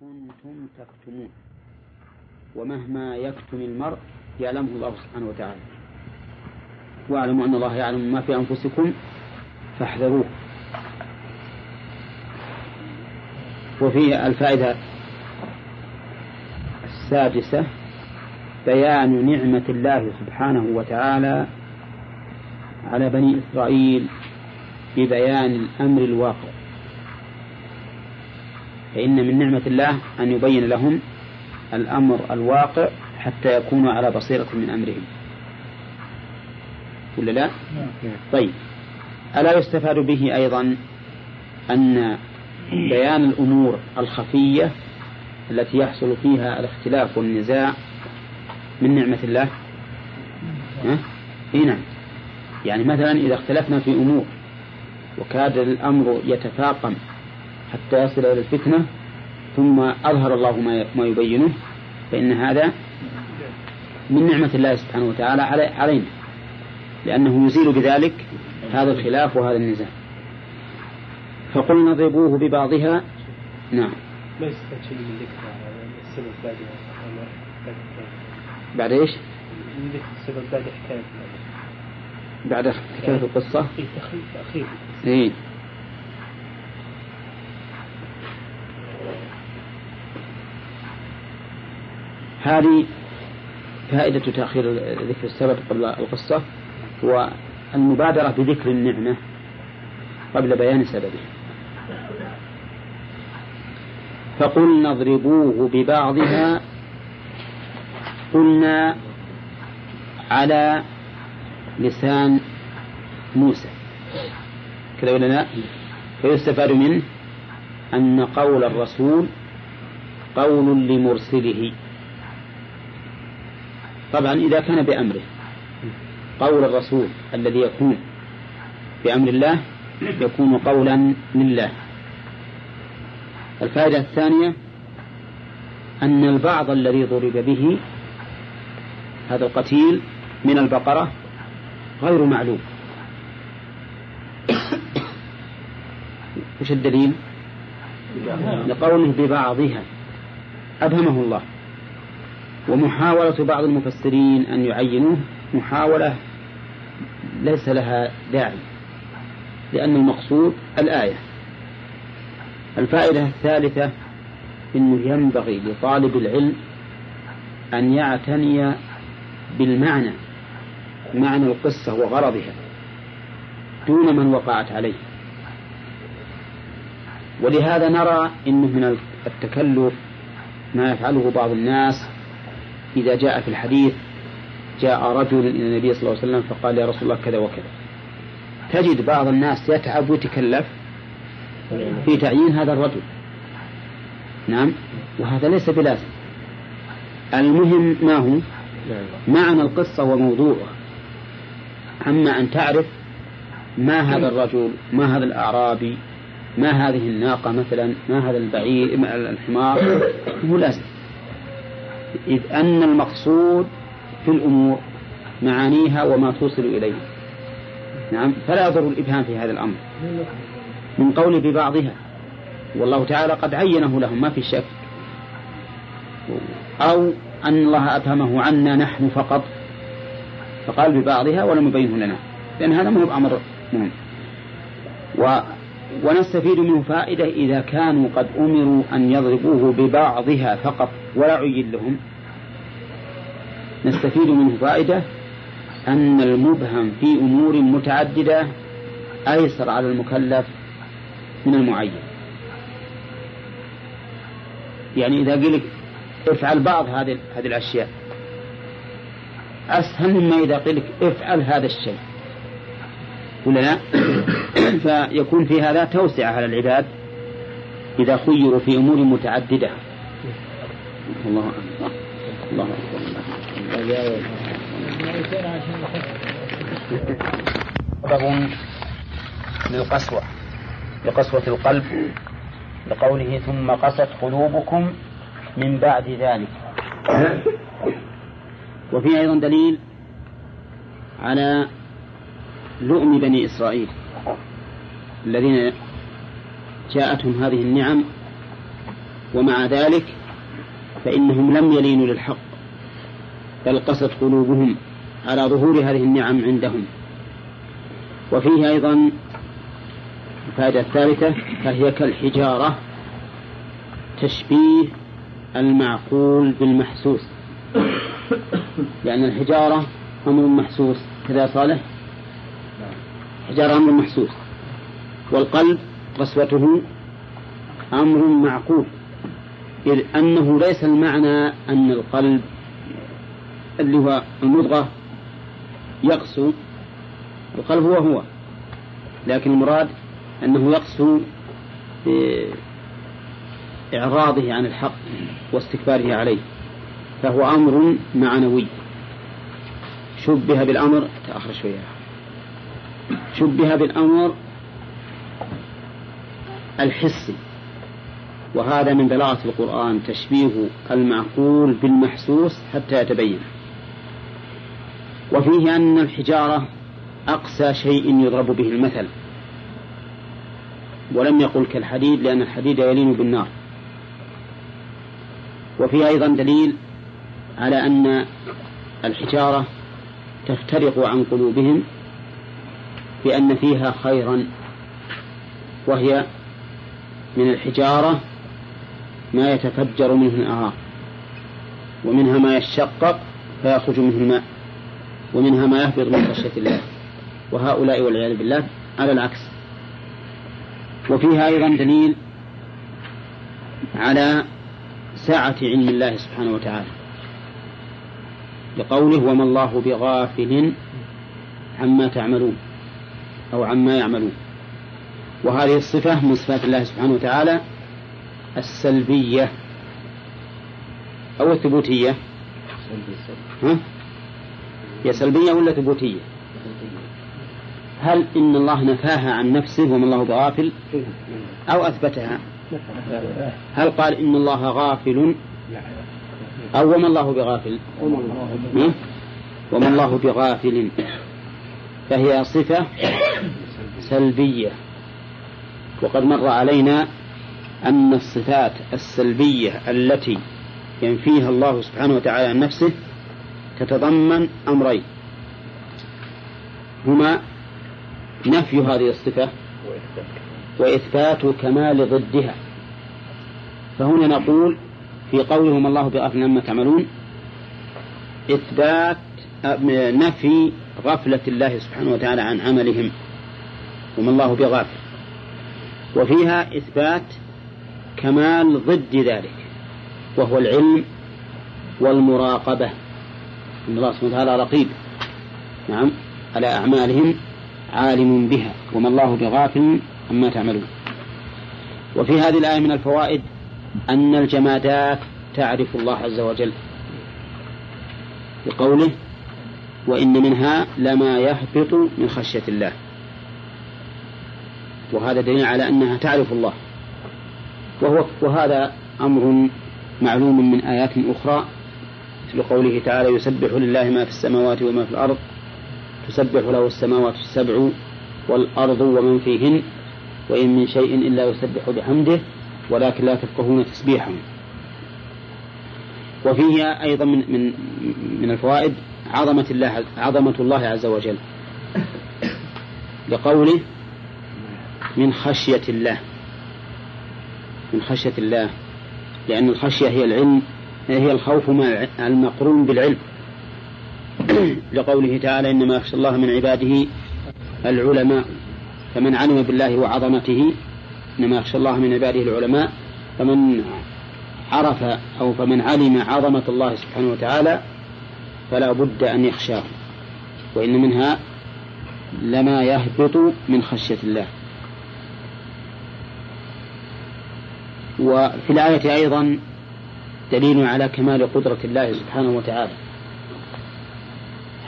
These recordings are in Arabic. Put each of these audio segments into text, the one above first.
كنتم تكتمون. ومهما يكتم المرء يعلمه الله سبحانه وتعالى. واعلموا أن الله يعلم ما في أنفسكم فاحذروه. وفي الفائدة السادسة بيان نعمة الله سبحانه وتعالى على بني إسرائيل ببيان الأمر الواقع. فإن من نعمة الله أن يبين لهم الأمر الواقع حتى يكونوا على بصيرة من أمرهم ولا لا؟ طيب ألا يستفاد به أيضا أن بيان الأمور الخفية التي يحصل فيها الاختلاف والنزاع من نعمة الله؟ إيه نعم يعني مثلا إذا اختلفنا في أمور وكاد الأمر يتفاقم حتى يصل إلى الفتنة ثم أظهر الله ما يبينه فإن هذا من نعمة الله سبحانه وتعالى علينا لأنه يزيل بذلك هذا الخلاف وهذا النزاع. فقلنا اضربوه ببعضها. نعم. ما شيء من ذكر السبب بعد بعد إيش؟ من ذكر السبب بعد حكاية بعد حكاية القصة؟ في تأخير إيه. هذه فائدة تأخير ذكر السبب قبل القصة والمبادرة بذكر النعمة قبل بيان سببه فقلنا اضربوه ببعضها قلنا على لسان موسى. كذا ولا لا؟ فيستفاد منه أن قول الرسول قول لمرسله. طبعا إذا كان بأمره. قول الرسول الذي يكون بأمر الله يكون قولا لله. الفائدة الثانية أن البعض الذي ضرب به هذا القتيل من البقرة غير معلوم. وش الدليل؟ لقوله ببعضها. أبهمه الله. ومحاولة بعض المفسرين أن يعينوه محاولة ليس لها داعي لأن المقصود الآية. الفائدة الثالثة أنه ينبغي لطالب العلم أن يعتني بالمعنى معنى القصة وغرضها دون من وقعت عليه. ولهذا نرى أنه من التكلف ما يفعله بعض الناس إذا جاء في الحديث جاء رجل إلى النبي صلى الله عليه وسلم فقال يا رسول الله كذا وكذا. تجد بعض الناس يتعب ويتكلف في تعيين هذا الرجل. نعم؟ وهذا ليس بلازم. المهم ما هو؟ معنى القصة وموضوعها. أما أن تعرف ما هذا الرجل ما هذا الأعرابي ما هذه الناقة مثلا ما هذا البعير الحمار هو لازم. إذ أن المقصود في الأمور معانيها وما توصل إليه. نعم فلا يضر الإبهام في هذا الأمر. من قول ببعضها والله تعالى قد عينه لهم ما في شك. أو أن الله أبهمه عنا نحن فقط. فقال ببعضها ولم يبينه لنا. لأن هذا مهم أمر مهم. و ونستفيد منه فائدة إذا كانوا قد أمروا أن يضربوه ببعضها فقط. ولا عين لهم. نستفيد منه فائدة أن المبهم في أمور متعددة أيسر على المكلف من المعين. يعني إذا قلت افعل بعض هذه هذه الأشياء أسهل مما إذا قيل لك افعل هذا الشيء. ولا لا؟ فيكون في هذا توسعة على العباد إذا خيروا في أمور متعددة. الله أكبر. الله أكبر. سبب للقسوة لقسوة القلب لقوله ثم قست قلوبكم من بعد ذلك. وفي أيضا دليل على لؤم بني إسرائيل الذين جاءتهم هذه النعم ومع ذلك فإنهم لم يلينوا للحق بل قست قلوبهم على ظهور هذه النعم عندهم. وفيه أيضا الفائدة الثالثة فهي كالحجارة تشبيه المعقول بالمحسوس. لأن الحجارة أمر محسوس كذا صالح؟ حجارة أمر محسوس والقلب قسوته أمر معقول. إذ أنه ليس المعنى أن القلب اللي هو المضغة يقسو. القلب هو هو لكن المراد أنه يقسو بإعراضه عن الحق واستكباره عليه فهو أمر معنوي. شبه بالأمر تأخر شوية. شبه بالأمر الحسي. وهذا من بلاغة القرآن تشبيه المعقول بالمحسوس حتى يتبين. وفيه أن الحجارة أقسى شيء يضرب به المثل. ولم يقل كالحديد لأن الحديد يلين بالنار. وفيه أيضا دليل على أن الحجارة تفترق عن قلوبهم بأن فيها خيرا وهي من الحجارة ما يتفجر منه الأنهار ومنها ما يشقق فيخرج منه الماء. ومنها ما يهبط من خشية الله. وهؤلاء والعياذ بالله على العكس. وفيها أيضا دليل على سعة علم الله سبحانه وتعالى. لقوله وما الله بغافل عما تعملون أو عما يعملون. وهذه الصفة من صفات الله سبحانه وتعالى السلبية أو الثبوتية؟ ها؟ هي سلبية ولا ثبوتية؟ هل إن الله نفاها عن نفسه وما الله بغافل؟ أو أثبتها؟ هل قال إن الله غافل أو وما الله بغافل؟ وما الله بغافل. فهي صفة سلبية. وقد مر علينا أن الصفات السلبية التي ينفيها الله سبحانه وتعالى عن نفسه تتضمن أمرين. هما نفي هذه الصفة وإثبات كمال ضدها. فهنا نقول في قولهم الله بغافل عما تعملون إثبات نفي غفلة الله سبحانه وتعالى عن عملهم وما الله بغافل. وفيها إثبات كمال ضد ذلك وهو العلم والمراقبة. إن الله سبحانه وتعالى رقيب. نعم. على أعمالهم عالم بها. وما الله بغافل عما تعملون. وفي هذه الآية من الفوائد أن الجمادات تعرف الله عز وجل. بقوله وإن منها لما يهبط من خشية الله. وهذا دليل على أنها تعرف الله. وهو وهذا أمر معلوم من آيات أخرى مثل قوله تعالى يسبح لله ما في السماوات وما في الأرض تسبح له السماوات السبع والأرض ومن فيهن وإن من شيء إلا يسبح بحمده ولكن لا تفقهون تسبيحهم. وفيه أيضا من من من الفوائد عظمة الله عظمة الله عز وجل لقوله من خشية الله. من خشية الله لأن الخشية هي العلم هي الخوف مع المقرون بالعلم. لقوله تعالى إنما يخشى الله من عباده العلماء فمن علم بالله وعظمته إنما يخشى الله من عباده العلماء فمن عرف أو فمن علم عظمة الله سبحانه وتعالى فلا بد أن يخشاه. وإن منها لما يهبط من خشية الله. وفي الآية أيضا دليل على كمال قدرة الله سبحانه وتعالى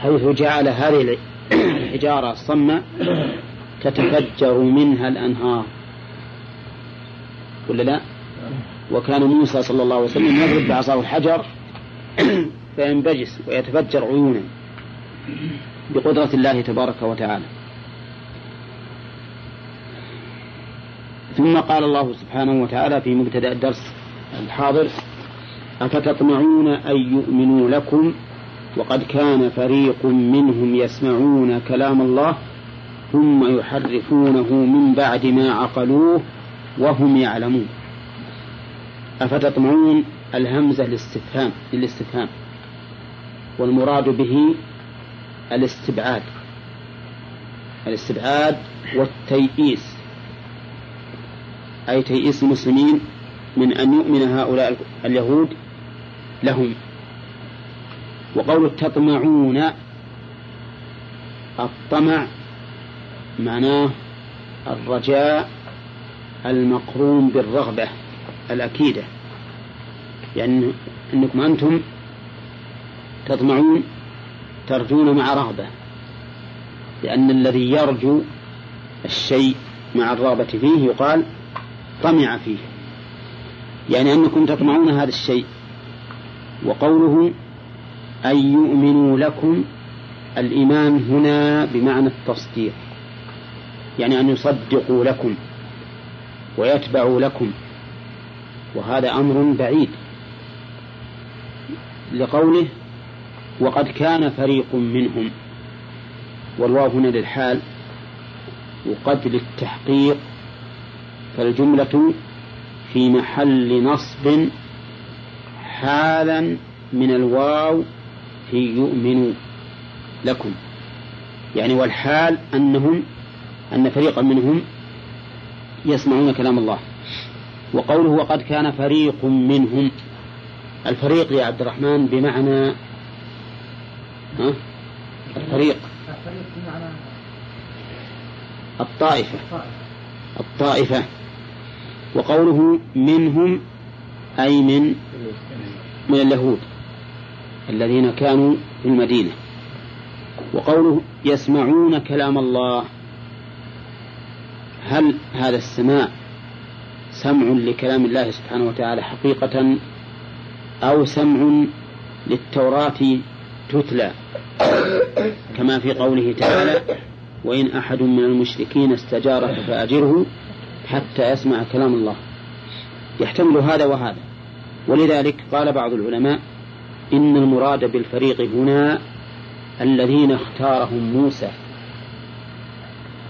حيث جعل هذه الحجارة الصمة تتفجر منها الأنهار ولا لا؟ وكان موسى صلى الله عليه وسلم يضرب بعصاه الحجر فينبجس ويتفجر عيونا بقدرة الله تبارك وتعالى ثم قال الله سبحانه وتعالى في مبتدأ الدرس الحاضر أفتطمعون أن يؤمنوا لكم؟ وقد كان فريق منهم يسمعون كلام الله ثم يحرفونه من بعد ما عقلوه وهم يعلمون. أفتطمعون الهمزة للاستفهام للاستفهام والمراد به الاستبعاد الاستبعاد والتيئيس. أي تيئيس المسلمين من أن يؤمن هؤلاء اليهود لهم. وقول تطمعون الطمع معناه الرجاء المقرون بالرغبة الأكيدة. يعني أنكم أنتم تطمعون ترجون مع رغبة. لأن الذي يرجو الشيء مع الرغبة فيه يقال طمع فيه. يعني أنكم تطمعون هذا الشيء. وقوله أن يؤمنوا لكم الإيمان هنا بمعنى التصديق. يعني أن يصدقوا لكم ويتبعوا لكم. وهذا أمر بعيد. لقوله وقد كان فريق منهم. والواو هنا للحال. وقد للتحقيق. فالجملة في محل نصب حالا من الواو في يؤمن لكم. يعني والحال أنهم أن فريقا منهم يسمعون كلام الله. وقوله وقد كان فريق منهم. الفريق يا عبد الرحمن بمعنى ها؟ الفريق. الطائفة. الطائفة. وقوله منهم أي من من اليهود الذين كانوا في المدينة. وقوله يسمعون كلام الله هل هذا السماع سمع لكلام الله سبحانه وتعالى حقيقة أو سمع للتوراة تتلى كما في قوله تعالى وإن أحد من المشركين استجارك فأجره حتى يسمع كلام الله. يحتمل هذا وهذا. ولذلك قال بعض العلماء إن المراد بالفريق هنا الذين اختارهم موسى.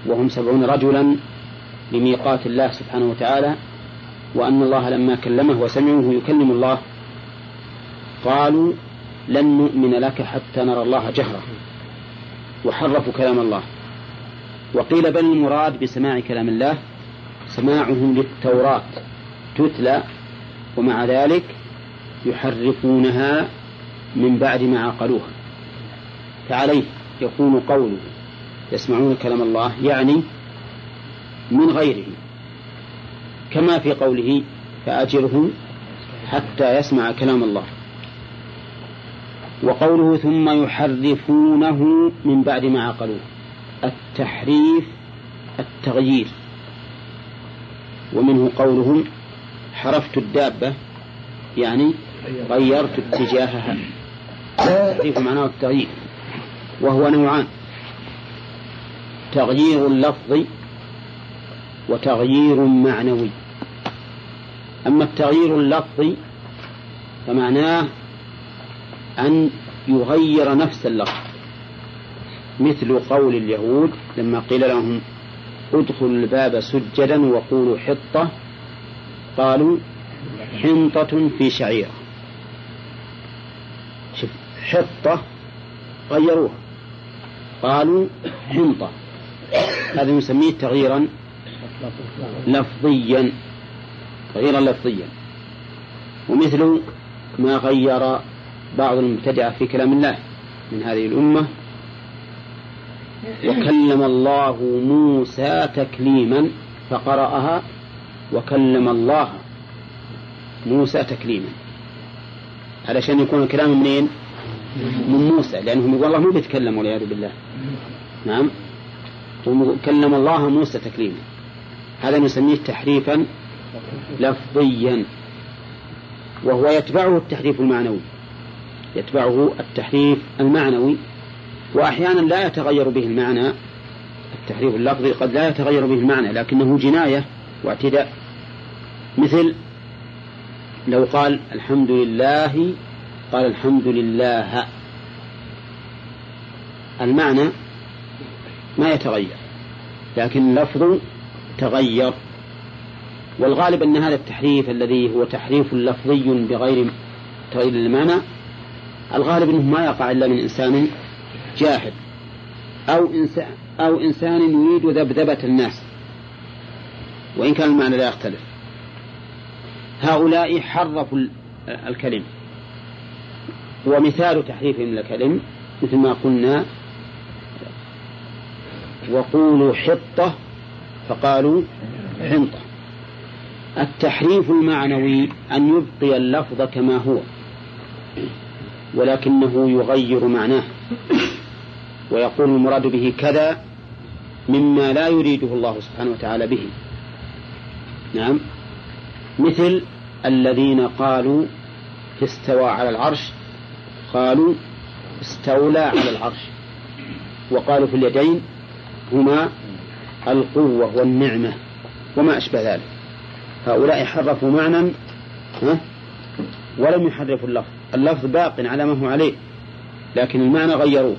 وهم سبعون رجلا لميقات الله سبحانه وتعالى وأن الله لما كلمه وسمعه يكلم الله. قالوا لن نؤمن لك حتى نرى الله جهرة وحرفوا كلام الله. وقيل بل المراد بسماع كلام الله سماعهم للتوراة تتلى ومع ذلك يحرفونها من بعد ما عقلوها. فعليه يكون قوله يسمعون كلام الله يعني من غيره. كما في قوله فأجره حتى يسمع كلام الله. وقوله ثم يحرفونه من بعد ما عقلوه. التحريف التغيير. ومنه قولهم حرفت الدابة يعني غيرت اتجاهها. التحريف معناه التغيير وهو نوعان تغيير اللفظ وتغيير معنوي. أما التغيير اللفظي فمعناه أن يغير نفس اللفظ مثل قول اليهود لما قيل لهم ادخلوا الباب سجدا وقولوا حطة قالوا حنطة في شعيرة. حطة غيروها. قالوا حنطة. هذا نسميه تغييرا لفظيا تغييرا لفظيا. ومثل ما غير بعض المبتدعة في كلام الله من هذه الأمة وكلم الله موسى تكليما فقرأها وكلم الله موسى تكليما. علشان يكون الكلام منين؟ من موسى لأنهم والله مو بيتكلم والعياذ بالله. نعم. كلم الله موسى تكليما. هذا نسميه تحريفا لفظيا. وهو يتبعه التحريف المعنوي. يتبعه التحريف المعنوي. وأحيانا لا يتغير به المعنى التحريف اللفظي قد لا يتغير به المعنى لكنه جناية واعتداء. مثل لو قال الحمد لله قال الحمد لله. المعنى ما يتغير لكن اللفظ تغير. والغالب أن هذا التحريف الذي هو تحريف لفظي بغير تغيير المعنى الغالب أنه ما يقع إلا من إنسان جاهل أو إنسان أو إنسان يريد ذبذبة الناس وإن كان المعنى لا يختلف. هؤلاء حرفوا الكلم. ومثال تحريفهم الكلم مثل ما قلنا وقولوا حطة فقالوا حنطة. التحريف المعنوي أن يبقي اللفظ كما هو ولكنه يغير معناه. ويقول المراد به كذا مما لا يريده الله سبحانه وتعالى به. نعم. مثل الذين قالوا استوى على العرش قالوا استولى على العرش. وقالوا في اليدين هما القوة والنعمة وما أشبه ذلك. هؤلاء حرفوا معنى ولم يحرفوا اللفظ. اللفظ باق على ما هو عليه لكن المعنى غيروه.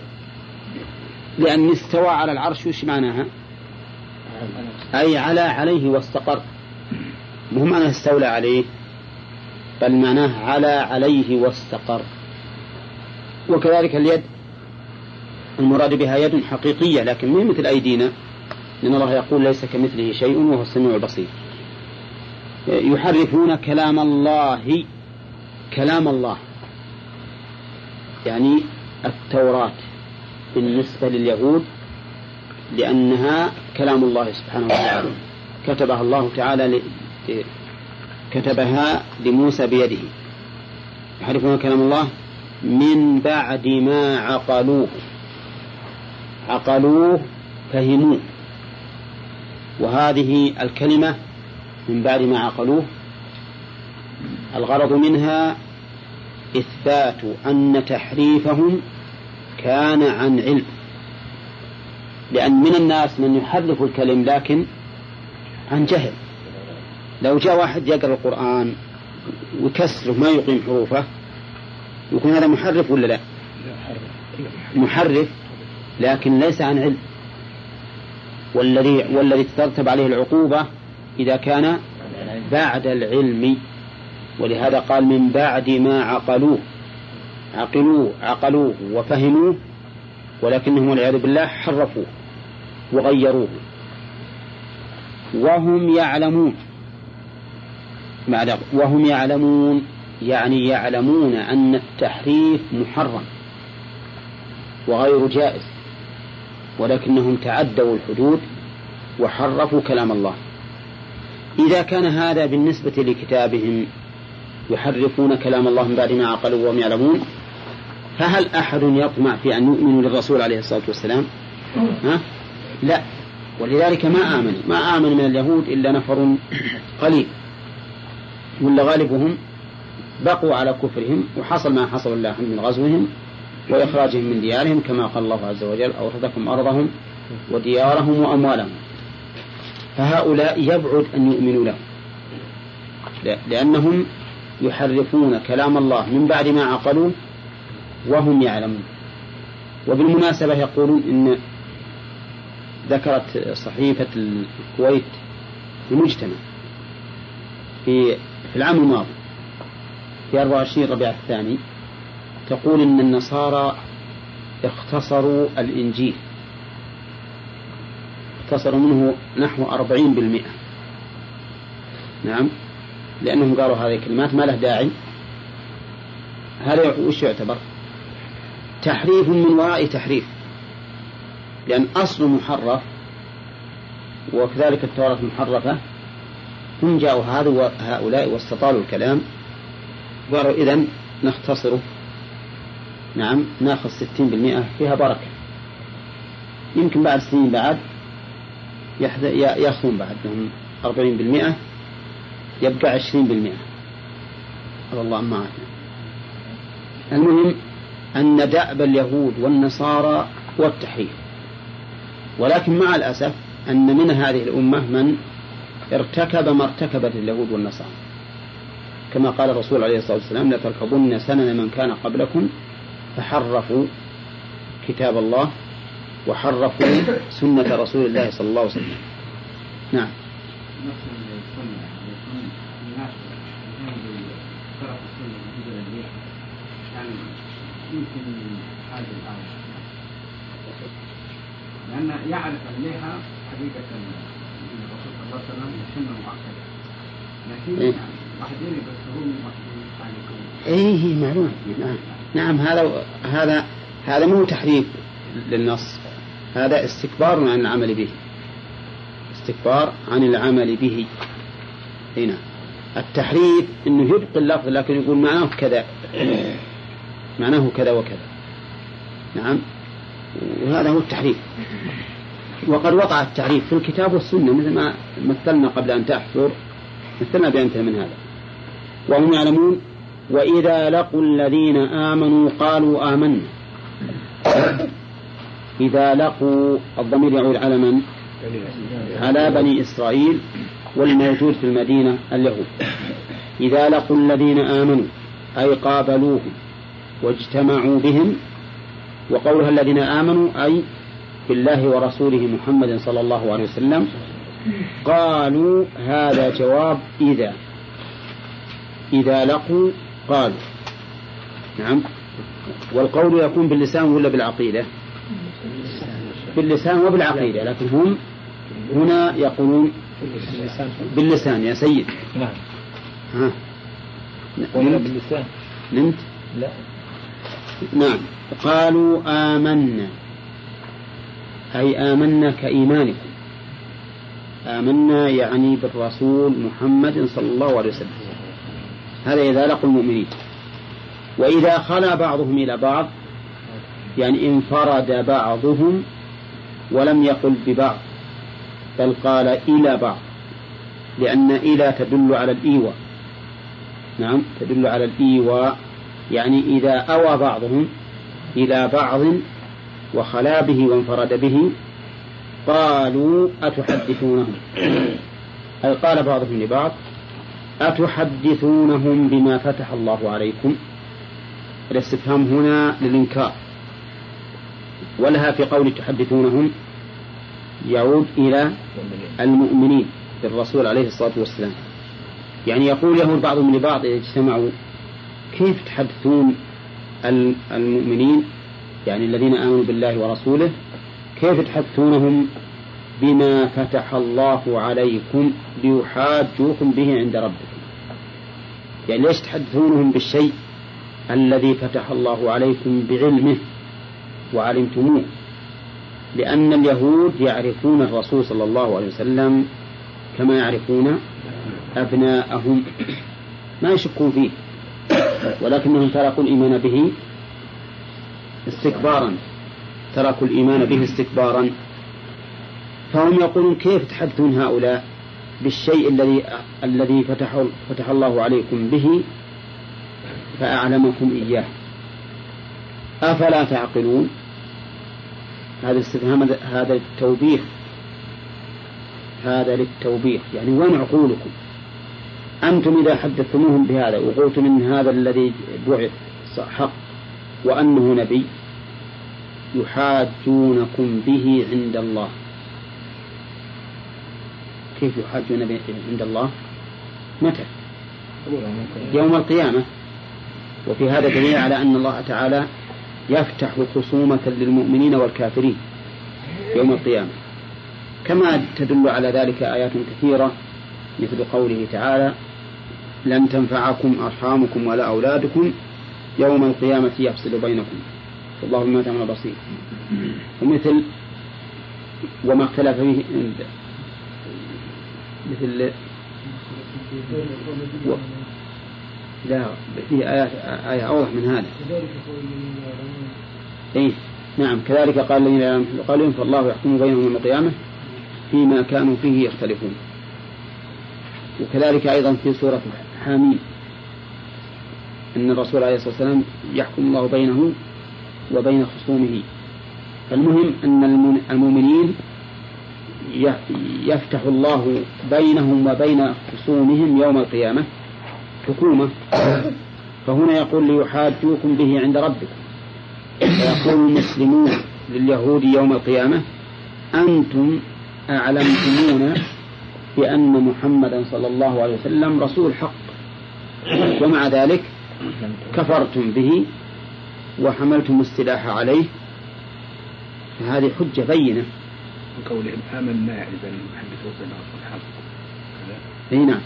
لأن استوى على العرش وش معناها؟ أي على عليه واستقر. مو معناه استولى عليه بل معناه على عليه واستقر. وكذلك اليد المراد بها يد حقيقية لكن مو مثل أيدينا لأن الله يقول ليس كمثله شيء وهو السميع البصير. يحرفون كلام الله كلام الله. يعني التوراة. بالنسبة لليهود لأنها كلام الله سبحانه وتعالى. كتبها الله تعالى كتبها لموسى بيده. يحرفون كلام الله؟ من بعد ما عقلوه. عقلوه فهموه. وهذه الكلمة من بعد ما عقلوه. الغرض منها إثبات أن تحريفهم كان عن علم. لأن من الناس من يحرف الكلم لكن عن جهل. لو جاء واحد يقرأ القرآن ويكسره ما يقيم حروفه يكون هذا محرف ولا لا؟ محرف لكن ليس عن علم. والذي والذي تترتب عليه العقوبة إذا كان بعد العلم. ولهذا قال من بعد ما عقلوه. عقلوه عقلوه وفهموه ولكنهم والعياذ بالله حرفوه وغيروه. وهم يعلمون وهم يعلمون يعني يعلمون أن التحريف محرم وغير جائز ولكنهم تعدوا الحدود وحرفوا كلام الله. إذا كان هذا بالنسبة لكتابهم يحرفون كلام الله من بعد ما عقلوا وهم يعلمون فهل أحد يطمع في أن يؤمنوا للرسول عليه الصلاة والسلام؟ ها؟ لا. ولذلك ما آمن. ما آمن من اليهود إلا نفر قليل. ولا غالبهم بقوا على كفرهم وحصل ما حصل الله من غزوهم وإخراجهم من ديارهم كما قال الله عز وجل أورثكم أرضهم وديارهم وأموالهم. فهؤلاء يبعد أن يؤمنوا له لأنهم يحرفون كلام الله من بعد ما عقلوه وهم يعلمون. وبالمناسبة يقولون إن ذكرت صحيفة الكويت المجتمع في في العام الماضي في 24 ربيع الثاني تقول إن النصارى اختصروا الإنجيل. اختصروا منه نحو أربعين بالمئة. نعم لأنهم قالوا هذه الكلمات ما له داعي. هذا وش يعتبر؟ تحريف من وراء تحريف. لأن أصل محرف وكذلك التوراة محرفة هم جاءوا هؤلاء واستطالوا الكلام قالوا إذا نختصره. نعم ناخذ ستين بالمئة فيها بركة. يمكن بعد سنين بعد يأخذون بعد لهم أربعين بالمئة يبقى عشرين بالمئة. الله ما عافنا المهم أن دأب اليهود والنصارى هو التحريف ولكن مع الأسف أن من هذه الأمة من ارتكب ما ارتكبت اليهود والنصارى. كما قال الرسول عليه الصلاة والسلام لتركبن سنن من كان قبلكم فحرفوا كتاب الله وحرفوا سنة رسول الله صلى الله عليه وسلم. نعم نفس السنة يكون الناس الحين ترك السنة بالنسبة للريح يعني يمكن هذه الآية. لأن يعرف الليحة حقيقة الرسول صلى الله عليه وسلم سنة مؤكدة. لكن إيه. بعدين بس هم يعني إيه معلوم. نعم. نعم هذا هذا هذا مو تحريف للنص. هذا استكبار عن العمل به. استكبار عن العمل به. هنا. التحريف إنه يبقي اللفظ لكن يقول معناه كذا. معناه كذا وكذا. نعم. وهذا هو التحريف. وقد وقع التحريف في الكتاب والسنة مثل ما مثلنا قبل أن تحفر مثلنا بأمثلة من هذا. وهم يعلمون وإذا لقوا الذين آمنوا قالوا آمنا. إذا لقوا الضمير يعود على من؟ على بني إسرائيل والموجود في المدينة اليهود. إذا لقوا الذين آمنوا أي قابلوهم واجتمعوا بهم وقولها الذين آمنوا أي بالله ورسوله محمد صلى الله عليه وسلم قالوا هذا جواب إذا. إذا لقوا قالوا. نعم. والقول يكون باللسان ولا بالعقيدة؟ باللسان وبالعقيدة لكن هم هنا يقولون باللسان يا سيد. نعم. ها. نمت؟ باللسان. نمت؟ لا. نعم. قالوا آمنا. أي آمنا كإيمانكم. آمنا يعني بالرسول محمد صلى الله عليه وسلم. هذا إذا لقوا المؤمنين. وإذا خلا بعضهم إلى بعض يعني انفرد بعضهم ولم يقل ببعض بل قال إلى بعض لأن إلى تدل على الإيواء. نعم تدل على الإيواء. يعني إذا أوى بعضهم إلى بعض وخلا به وانفرد به قالوا أتحدثونهم؟ أي قال بعضهم لبعض أتحدثونهم بما فتح الله عليكم؟ الاستفهام هنا للإنكار. ولها في قول تحدثونهم يعود إلى المؤمنين بالرسول عليه الصلاة والسلام. يعني يقول يهود بعضهم لبعض إذا اجتمعوا كيف تحدثون المؤمنين يعني الذين آمنوا بالله ورسوله؟ كيف تحدثونهم بما فتح الله عليكم ليحاجوكم به عند ربكم؟ يعني ليش تحدثونهم بالشيء الذي فتح الله عليكم بعلمه وعلمتموه؟ لأن اليهود يعرفون الرسول صلى الله عليه وسلم كما يعرفون أبناءهم. ما يشكون فيه؟ ولكنهم تركوا الإيمان به استكبارا. تركوا الإيمان به استكبارا. فهم يقولون كيف تحدثون هؤلاء بالشيء الذي الذي فتح فتح الله عليكم به فأعلمكم إياه. أفلا تعقلون؟ هذا الاستفهام هذا التوبيخ هذا للتوبيخ. يعني وين عقولكم؟ أنتم إذا حدثتموهم بهذا وقلتم إن هذا الذي بعث حق وأنه نبي يحاجونكم به عند الله. كيف يحاجون به عند الله؟ متى؟ يوم القيامة. وفي هذا دليل على أن الله تعالى يفتح خصومة للمؤمنين والكافرين يوم القيامة. كما تدل على ذلك آيات كثيرة مثل قوله تعالى لن تنفعكم أرحامكم ولا أولادكم يوم القيامة يفصل بينكم. والله بما تعمل بصير. ومثل وما اختلف فيه مثل و... لا في آيات آية أوضح من هذا. إيه نعم. كذلك قال الذين لا يعلمون قالوا فالله يحكم بينهم يوم القيامة فيما كانوا فيه يختلفون. وكذلك أيضا في سورة حامين أن الرسول عليه الصلاة والسلام يحكم الله بينه وبين خصومه. المهم أن المؤمنين يفتح الله بينهم وبين خصومهم يوم القيامة حكومة. فهنا يقول ليحاجوكم به عند ربكم. فيقول المسلمون لليهود يوم القيامة أنتم أعلمتمونا بأن محمدا صلى الله عليه وسلم رسول حق ومع ذلك كفرتم به وحملتم السلاح عليه فهذه حجة بينة. من قولهم آمنا يعني بأن يحدثوا بنا رسول حق. أي نعم.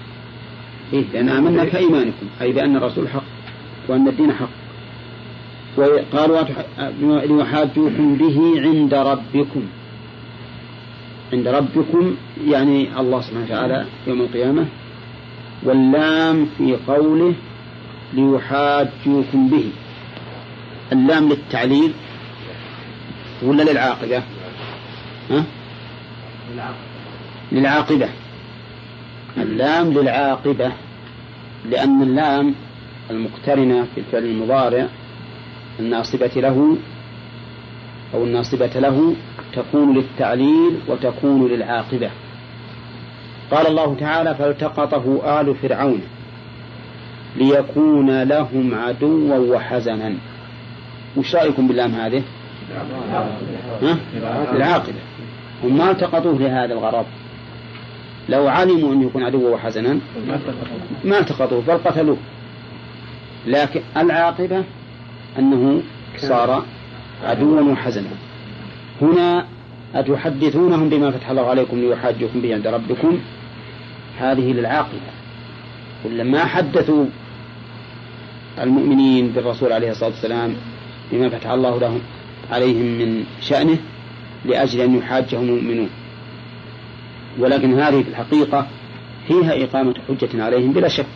إيه لأن آمنا كإيمانكم أي بأن الرسول حق وأن الدين حق. وقالوا ليحاجوكم به عند ربكم. عند ربكم يعني الله سبحانه وتعالى يوم القيامة واللام في قوله ليحاجوكم به. اللام للتعليل ولا للعاقبة؟ ها؟ للعاقبة. اللام للعاقبة لأن اللام المقترنة في الفعل المضارع الناصبة له أو الناصبة له تكون للتعليل وتكون للعاقبة. قال الله تعالى فالتقطه آل فرعون ليكون لهم عدوا وحزنا. وش رأيكم باللام هذه؟ ها؟ العاقبة. هم ما التقطوه لهذا الغرض. لو علموا أن يكون عدوا وحزنا ما التقطوه بل قتلوه. لكن العاقبة أنه صار عدوا وحزنا. هنا أتحدثونهم بما فتح الله عليكم ليحاجكم به عند ربكم. هذه للعاقبة. ولما حدثوا المؤمنين بالرسول عليه الصلاة والسلام بما فتح الله لهم عليهم من شأنه لأجل أن يحاجهم المؤمنون. ولكن هذه في الحقيقة فيها إقامة حجة عليهم بلا شك.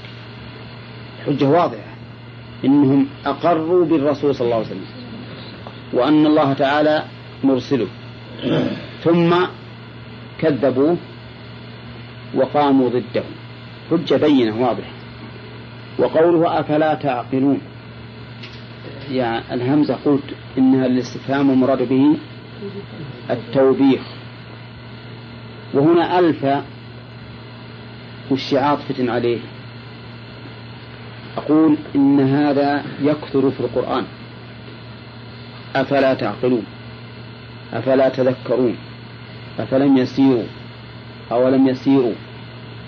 حجة واضحة. إنهم أقروا بالرسول صلى الله عليه وسلم وأن الله تعالى مرسله. ثم كذبوه وقاموا ضده. حجة بينة واضحة. وقوله أفلا تعقلون. يعني الهمزة قلت إنها الاستفهام المراد به التوبيخ. وهنا ألف وش عاطفة عليه. أقول إن هذا يكثر في القرآن. أفلا تعقلون. أفلا تذكرون. أفلم يسيروا. أولم يسيروا؟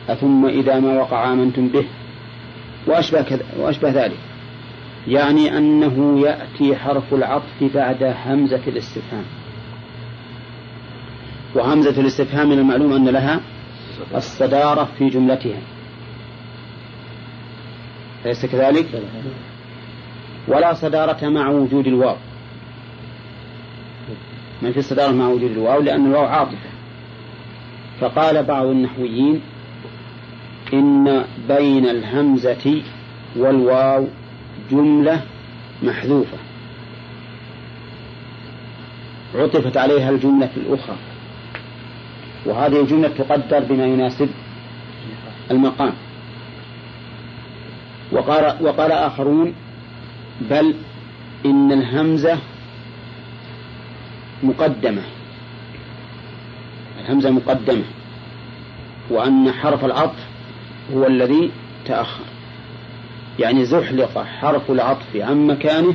أثم إذا ما وقع آمنتم به؟ وأشبه, وأشبه ذلك. يعني أنه يأتي حرف العطف بعد همزة الاستفهام. وهمزة الاستفهام من المعلوم أن لها الصدارة في جملتها. أليس كذلك؟ ولا صدارة مع وجود الواو. ما في صدارة مع وجود الواو لأن الواو عاطفة. فقال بعض النحويين إن بين الهمزة والواو جملة محذوفة. عطفت عليها الجملة الأخرى. وهذه الجملة تقدر بما يناسب المقام. وقال, وقال آخرون بل إن الهمزة مقدمة. الهمزة مقدمة وأن حرف العطف هو الذي تأخر. يعني زحلق حرف العطف عن مكانه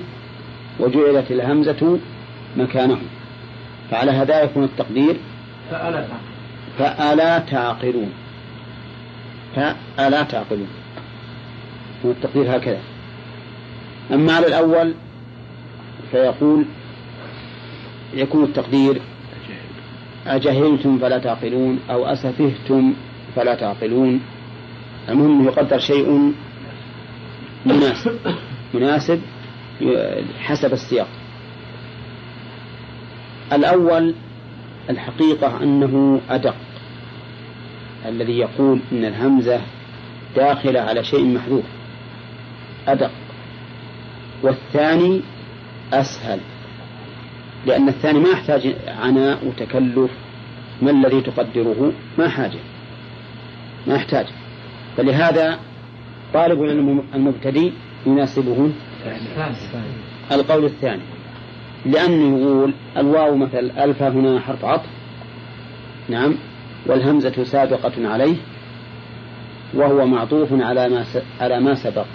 وجعلت الهمزة مكانه. فعلى هذا يكون التقدير. فألا فألا تعقلون. فألا تعقلون. هو التقدير هكذا. أما على الأول فيقول يكون التقدير أجهلتم فلا تعقلون أو أسفهتم فلا تعقلون. المهم يقدر شيء مناسب. مناسب حسب السياق. الأول الحقيقة أنه أدق. الذي يقول إن الهمزة داخلة على شيء محذوف. أدق. والثاني أسهل. لأن الثاني ما يحتاج عناء وتكلف. ما الذي تقدره؟ ما حاجة. ما يحتاج. فلهذا طالب المبتدئ يناسبه. القول الثاني. لأنه يقول الواو مثل ألف هنا حرف عطف. نعم. والهمزة سابقة عليه. وهو معطوف على ما على ما سبق.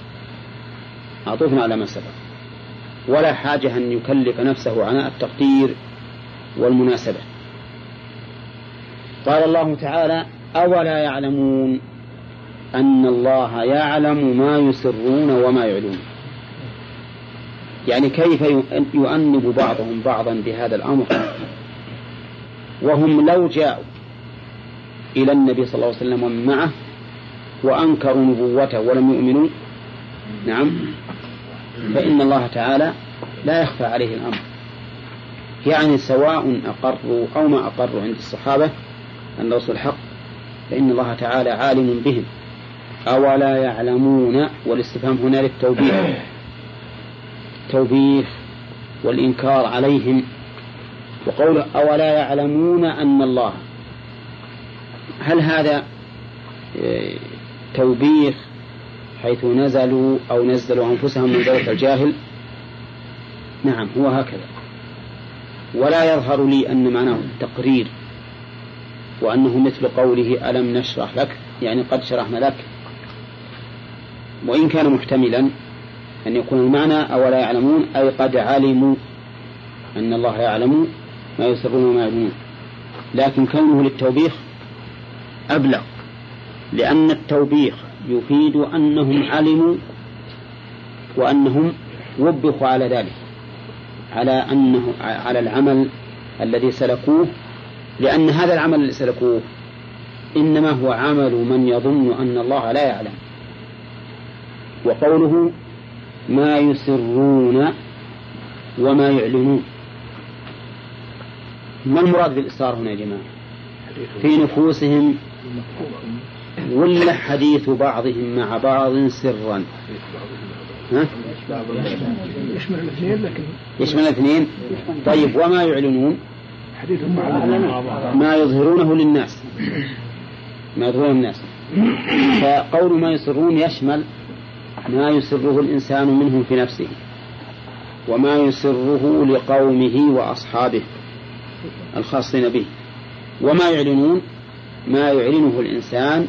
معطوف على ما سبق. ولا حاجة أن يكلف نفسه عناء التقدير والمناسبة. قال الله تعالى أولا يعلمون أن الله يعلم ما يسرون وما يعلون يعني كيف يؤنب بعضهم بعضا بهذا الأمر؟ وهم لو جاءوا إلى النبي صلى الله عليه وسلم ومن معه وأنكروا نبوته ولم يؤمنوا نعم فإن الله تعالى لا يخفى عليه الأمر. يعني سواء أقروا أو ما أقروا عند الصحابة أن الرسول حق فإن الله تعالى عالم بهم. أولا يعلمون والاستفهام هنا للتوبيخ. التوبيخ والإنكار عليهم. وقوله أولا يعلمون أن الله هل هذا آه، توبيخ حيث نزلوا أو نزلوا أنفسهم من ذلك الجاهل. نعم هو هكذا. ولا يظهر لي أن معناه التقرير وأنه مثل قوله ألم نشرح لك يعني قد شرحنا لك. وإن كان محتملا أن يكون المعنى أولا يعلمون أي قد علموا أن الله يعلم ما يسرون وما يعلمون. لكن كونه للتوبيخ أبلغ لأن التوبيخ يفيد أنهم علموا وأنهم وبخوا على ذلك على أنه على العمل الذي سلكوه لأن هذا العمل الذي سلكوه إنما هو عمل من يظن أن الله لا يعلم. وقوله ما يسرون وما يعلنون. ما المراد بالإصرار هنا يا جماعة؟ في نفوسهم ولا حديث بعضهم مع بعض سرا. ها؟ يشمل الاثنين لكن يشمل الاثنين؟ طيب وما يعلنون؟ حديث ما يظهرونه للناس. ما يظهرونه للناس. فقول ما يسرون يشمل ما يسره الإنسان منه في نفسه وما يسره لقومه وأصحابه الخاصين به. وما يعلنون؟ ما يعلنه الإنسان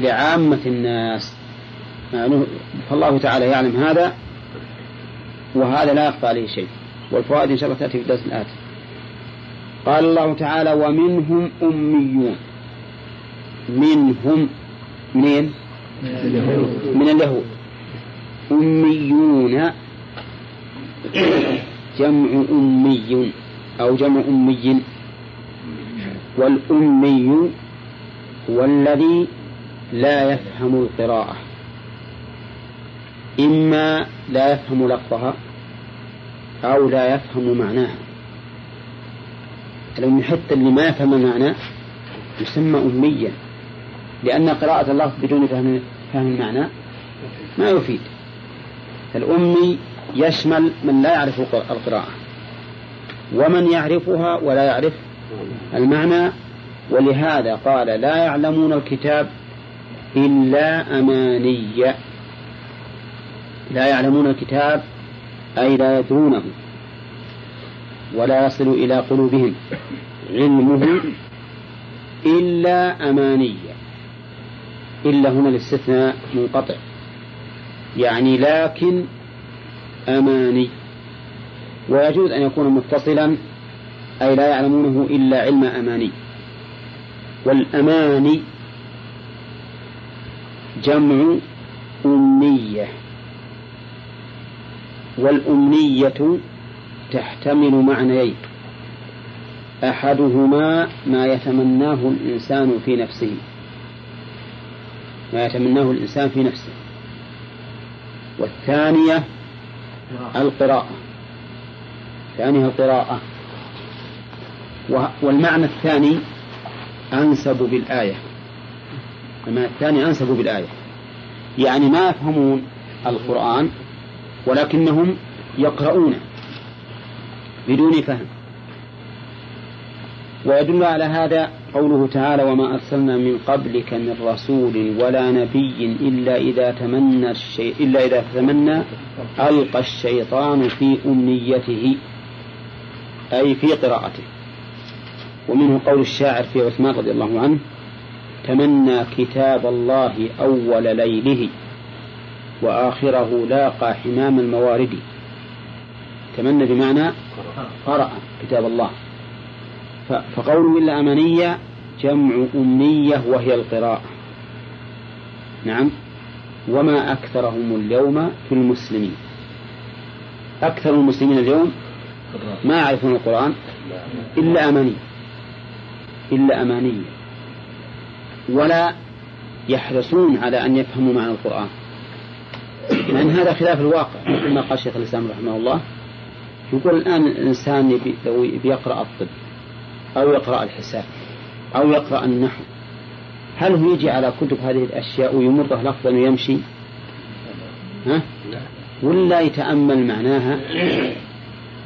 لعامة الناس. فالله تعالى يعلم هذا وهذا لا يخفى عليه شيء. والفوائد إن شاء الله تأتي في الدرس الآتي. قال الله تعالى ومنهم أميون. منهم منين؟ من اليهود. أميون. جمع أمي أو جمع أمي. والأمي هو الذي لا يفهم القراءة. إما لا يفهم لفظها أو لا يفهم معناها. الأم حتى اللي ما يفهم المعنى يسمى أميا لأن قراءة الله بدون فهم فهم المعنى ما يفيد. الأمي يشمل من لا يعرف القراءة ومن يعرفها ولا يعرف المعنى ولهذا قال لا يعلمون الكتاب إلا أماني لا يعلمون الكتاب أي لا يدرونه ولا يصل إلى قلوبهم. علمه إلا أماني إلا هنا الاستثناء منقطع. يعني لكن أماني. ويجوز أن يكون متصلا أي لا يعلمونه إلا علم أماني. والأماني جمع أمنية. والأمنية تحتمل معنيين. أحدهما ما يتمناه الإنسان في نفسه. ما يتمناه الإنسان في نفسه. والثانية القراءة. ثانيها القراءة. والمعنى الثاني أنسب بالآية. المعنى الثاني أنسب بالآية. يعني ما يفهمون القرآن ولكنهم يقرؤون بدون فهم. ويدل على هذا قوله تعالى وما أرسلنا من قبلك من رسول ولا نبي إلا إذا تمنى الشيء إلا إذا تمنى ألقى الشيطان في أمنيته أي في قراءته. ومنه قول الشاعر في عثمان رضي الله عنه تمنى كتاب الله أول ليله وآخره لاقى حمام الموارد. تمنى بمعنى قرأ كتاب الله. فقوله إلا أمانية جمع أمنية وهي القراءة. نعم. وما أكثرهم اليوم في المسلمين. أكثر المسلمين اليوم ما يعرفون القرآن إلا أمانية إلا أمانية. ولا يحرصون على أن يفهموا معنى القرآن. لأن هذا خلاف الواقع كما قال شيخ الإسلام رحمه الله. يقول الآن الإنسان لو يقرأ الطب أو يقرأ الحساب أو يقرأ النحو هل هو يجي على كتب هذه الأشياء ويمره لفظا ويمشي؟ ها؟ ولا يتأمل معناها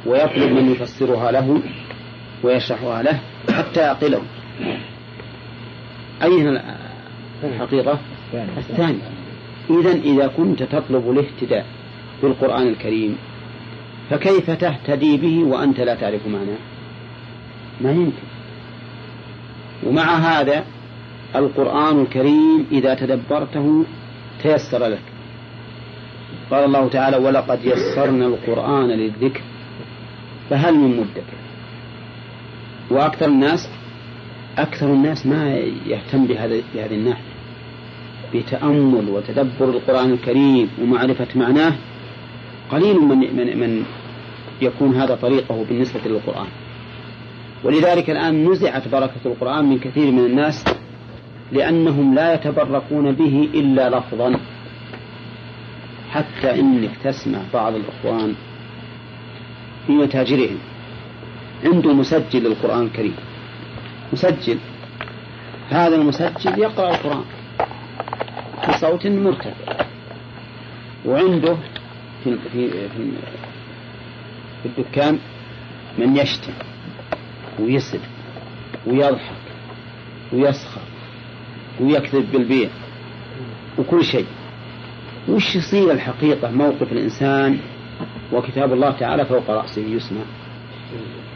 ويطلب من يفسرها له ويشرحها له حتى يعقله. أين الحقيقة؟ الثانية إذا إذا كنت تطلب الاهتداء بالقرآن الكريم فكيف تهتدي به وأنت لا تعرف معناه؟ ما يمكن. ومع هذا القرآن الكريم إذا تدبرته تيسر لك. قال الله تعالى ولقد يسرنا القرآن للذكر فهل من مدكر؟ وأكثر الناس أكثر الناس ما يهتم بهذا بهذه الناحية. بتأمل وتدبر القرآن الكريم ومعرفة معناه قليل من من من يكون هذا طريقه بالنسبة للقرآن. ولذلك الآن نزعت بركة القرآن من كثير من الناس لأنهم لا يتبركون به إلا لفظا. حتى إنك تسمع بعض الإخوان في متاجرهم عنده مسجل للقرآن الكريم. مسجل هذا المسجل يقرأ القرآن بصوت مرتفع. وعنده في في في, الدكان من يشتم ويسب ويضحك ويسخر ويكذب بالبيع وكل شيء. وش يصير الحقيقة موقف الإنسان وكتاب الله تعالى فوق رأسه يسمع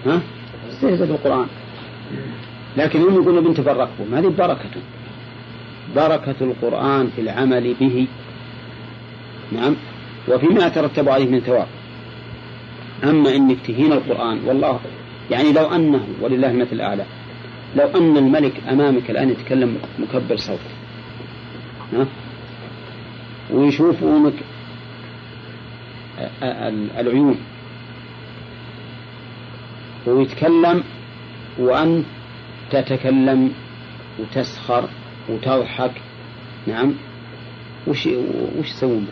ها؟ استهزأ بالقرآن لكن هم يقولون بنت بركوا هذه بركة. بركة القرآن في العمل به. نعم. وفيما يترتب عليه من ثواب. أما إنك تهين القرآن والله يعني لو أنه ولله المثل الأعلى لو أن الملك أمامك الآن يتكلم مكبر صوت. ويشوف أمك العيون. ويتكلم وأنت تتكلم وتسخر وتضحك. نعم. وش وش يسوون؟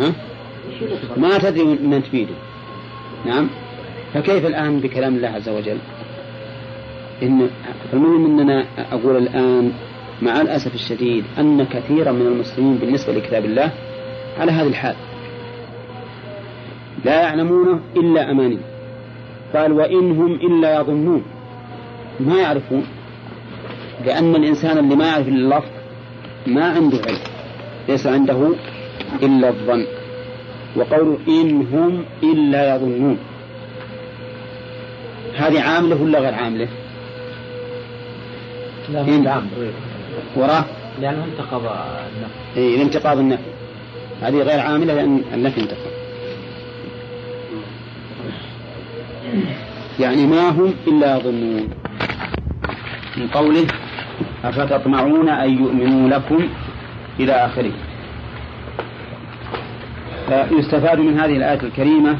بك؟ ما تدري من تفيده نعم. فكيف الآن بكلام الله عز وجل؟ إن فالمهم أننا أقول الآن مع الأسف الشديد أن كثيرا من المسلمين بالنسبة لكتاب الله على هذه الحال. لا يعلمونه إلا أماني. قال وإن هم إلا يظنون. ما يعرفون. لأن الإنسان اللي ما يعرف اللفظ ما عنده علم ليس عنده إلا الظن. وقوله إن هم إلا يظنون. هذه عاملة ولا غير عاملة؟ لا إن. عاملة. وراه لأنه انتقض النفي إيه الانتقاض النفي هذه غير عاملة لأن النفي انتقض. يعني ما هم إلا يظنون. من قوله أفتطمعون أن يؤمنوا لكم إلى آخره. فيستفاد من هذه الآية الكريمة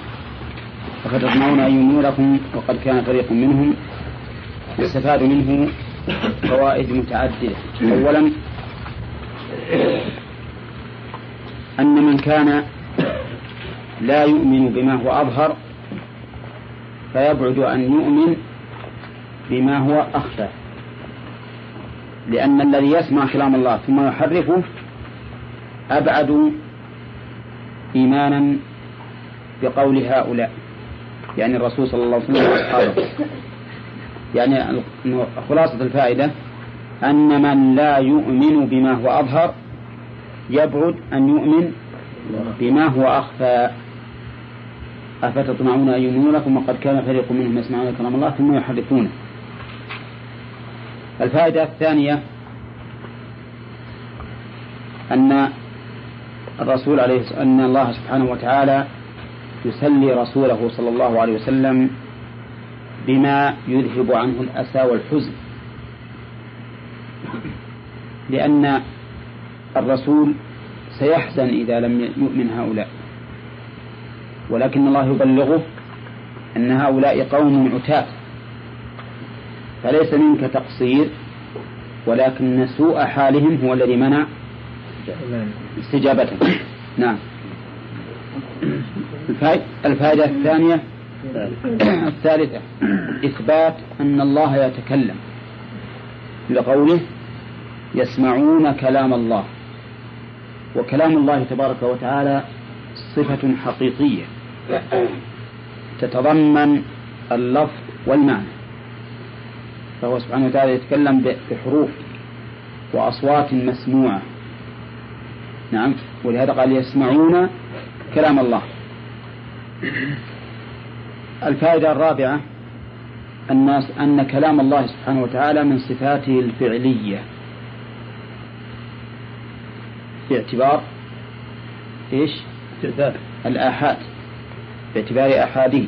أفتطمعون أن يؤمنوا لكم وقد كان فريق منهم يستفاد منه فوائد متعددة. أولا أن من كان لا يؤمن بما هو أظهر فيبعد أن يؤمن بما هو أخفى. لأن الذي يسمع كلام الله ثم يحرفه أبعد إيمانا بقول هؤلاء. يعني الرسول صلى الله عليه وسلم وأصحابه. يعني خلاصة الفائدة أن من لا يؤمن بما هو أظهر يبعد أن يؤمن بما هو أخفى. أفتطمعون أن يؤمنوا لكم وقد كان فريق منهم يسمعون كلام الله ثم يحرفونه. الفائدة الثانية أن الرسول عليه أن الله سبحانه وتعالى يسلي رسوله صلى الله عليه وسلم بما يذهب عنه الأسى والحزن. لأن الرسول سيحزن إذا لم يؤمن هؤلاء. ولكن الله يبلغه أن هؤلاء قوم عتاة. فليس منك تقصير ولكن سوء حالهم هو الذي منع استجابته نعم. الفائدة الثانية الثالثة إثبات أن الله يتكلم. لقوله يسمعون كلام الله. وكلام الله تبارك وتعالى صفة حقيقية تتضمن اللفظ والمعنى. فهو سبحانه وتعالى يتكلم بحروف وأصوات مسموعة. نعم. ولهذا قال يسمعون كلام الله. الفائدة الرابعة الناس أن كلام الله سبحانه وتعالى من صفاته الفعلية. باعتبار إيش؟ الآحاد. باعتبار آحاده.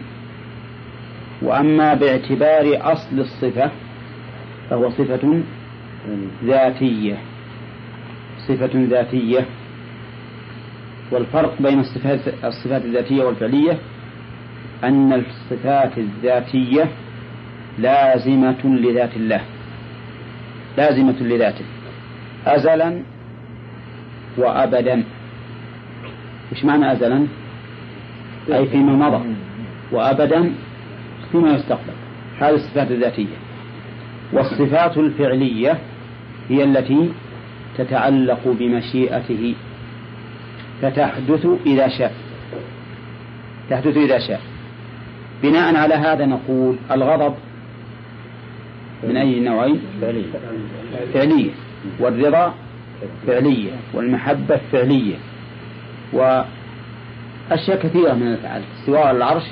وأما باعتبار أصل الصفة فهو صفة ذاتية. صفة ذاتية. والفرق بين الصفات الصفات الذاتية والفعلية أن الصفات الذاتية لازمة لذات الله. لازمة لذاته. أزلا وأبدا. وش معنى أزلا؟ أي فيما مضى. وأبدا فيما يستقبل. هذه الصفات الذاتية. والصفات الفعلية هي التي تتعلق بمشيئته فتحدث إذا شاء تحدث إذا شاء. بناء على هذا نقول الغضب من أي نوعين فعلية. فعلية والرضا فعلية. والمحبة فعلية. وأشياء كثيرة من الأفعال. استواء العرش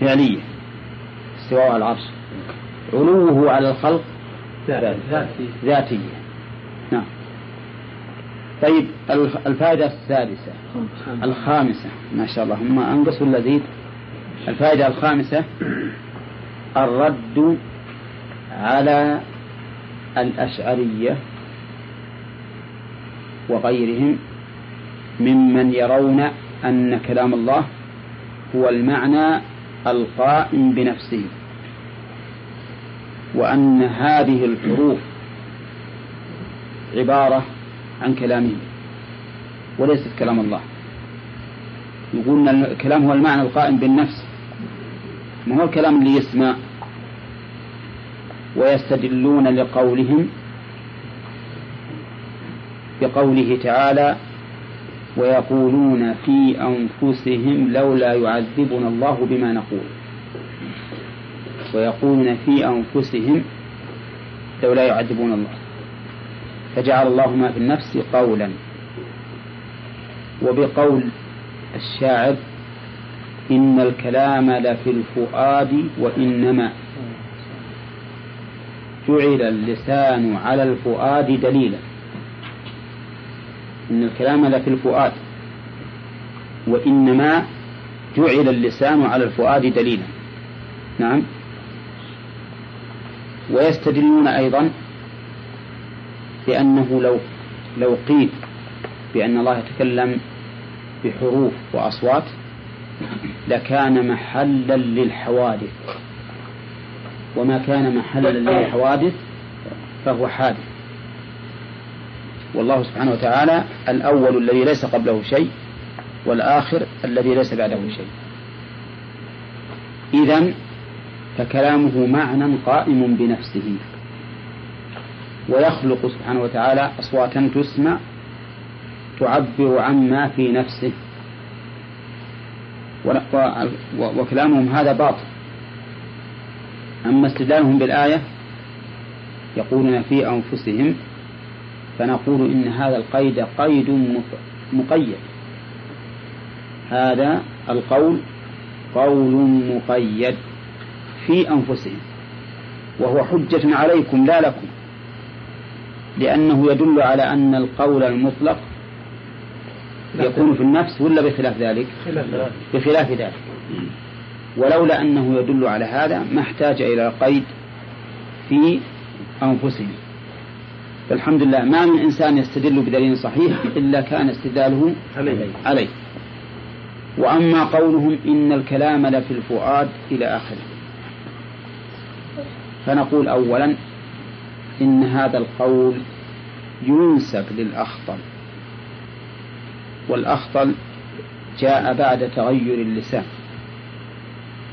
فعلية. استواء العرش. علوه على الخلق ذاتية. نعم. طيب الفائدة السادسة الخامسة. ما شاء الله. هم أنقصوا اللذيذ الفائدة الخامسة. الرد على الأشعرية وغيرهم ممن يرون أن كلام الله هو المعنى القائم بنفسه. وأن هذه الحروف عبارة عن كلامه وليست كلام الله. يقول أن الكلام هو المعنى القائم بالنفس. ما هو الكلام اللي يسمع؟ ويستدلون لقولهم بقوله تعالى ويقولون في أنفسهم لولا يعذبنا الله بما نقول. ويقولون في أنفسهم لولا يعذبون الله. فجعل الله ما في النفس قولا. وبقول الشاعر إن الكلام لفي الفؤاد وإنما. جعل اللسان على الفؤاد دليلا. إن الكلام لفي الفؤاد وإنما جعل اللسان على الفؤاد دليلا. نعم. ويستدلون أيضا بأنه لو لو قيل بأن الله يتكلم بحروف وأصوات لكان محلا للحوادث. وما كان محلا للحوادث فهو حادث. والله سبحانه وتعالى الأول الذي ليس قبله شيء والآخر الذي ليس بعده شيء. إذا فكلامه معنى قائم بنفسه. ويخلق سبحانه وتعالى أصواتا تسمع تعبر عما في نفسه. وكلامهم هذا باطل. أما استدلالهم بالآية يقولون في أنفسهم فنقول إن هذا القيد قيد مقيد. هذا القول قول مقيد. في أنفسهم. وهو حجة عليكم لا لكم. لأنه يدل على أن القول المطلق يكون في النفس ولا بخلاف ذلك؟ بخلاف ذلك. ولولا أنه يدل على هذا ما احتاج إلى قيد في أنفسهم. فالحمد لله ما من إنسان يستدل بدليل صحيح إلا كان استدلاله عليه, عليه. وأما قولهم إن الكلام لفي الفؤاد إلى آخره. فنقول أولا إن هذا القول ينسب للأخطل والأخطل جاء بعد تغير اللسان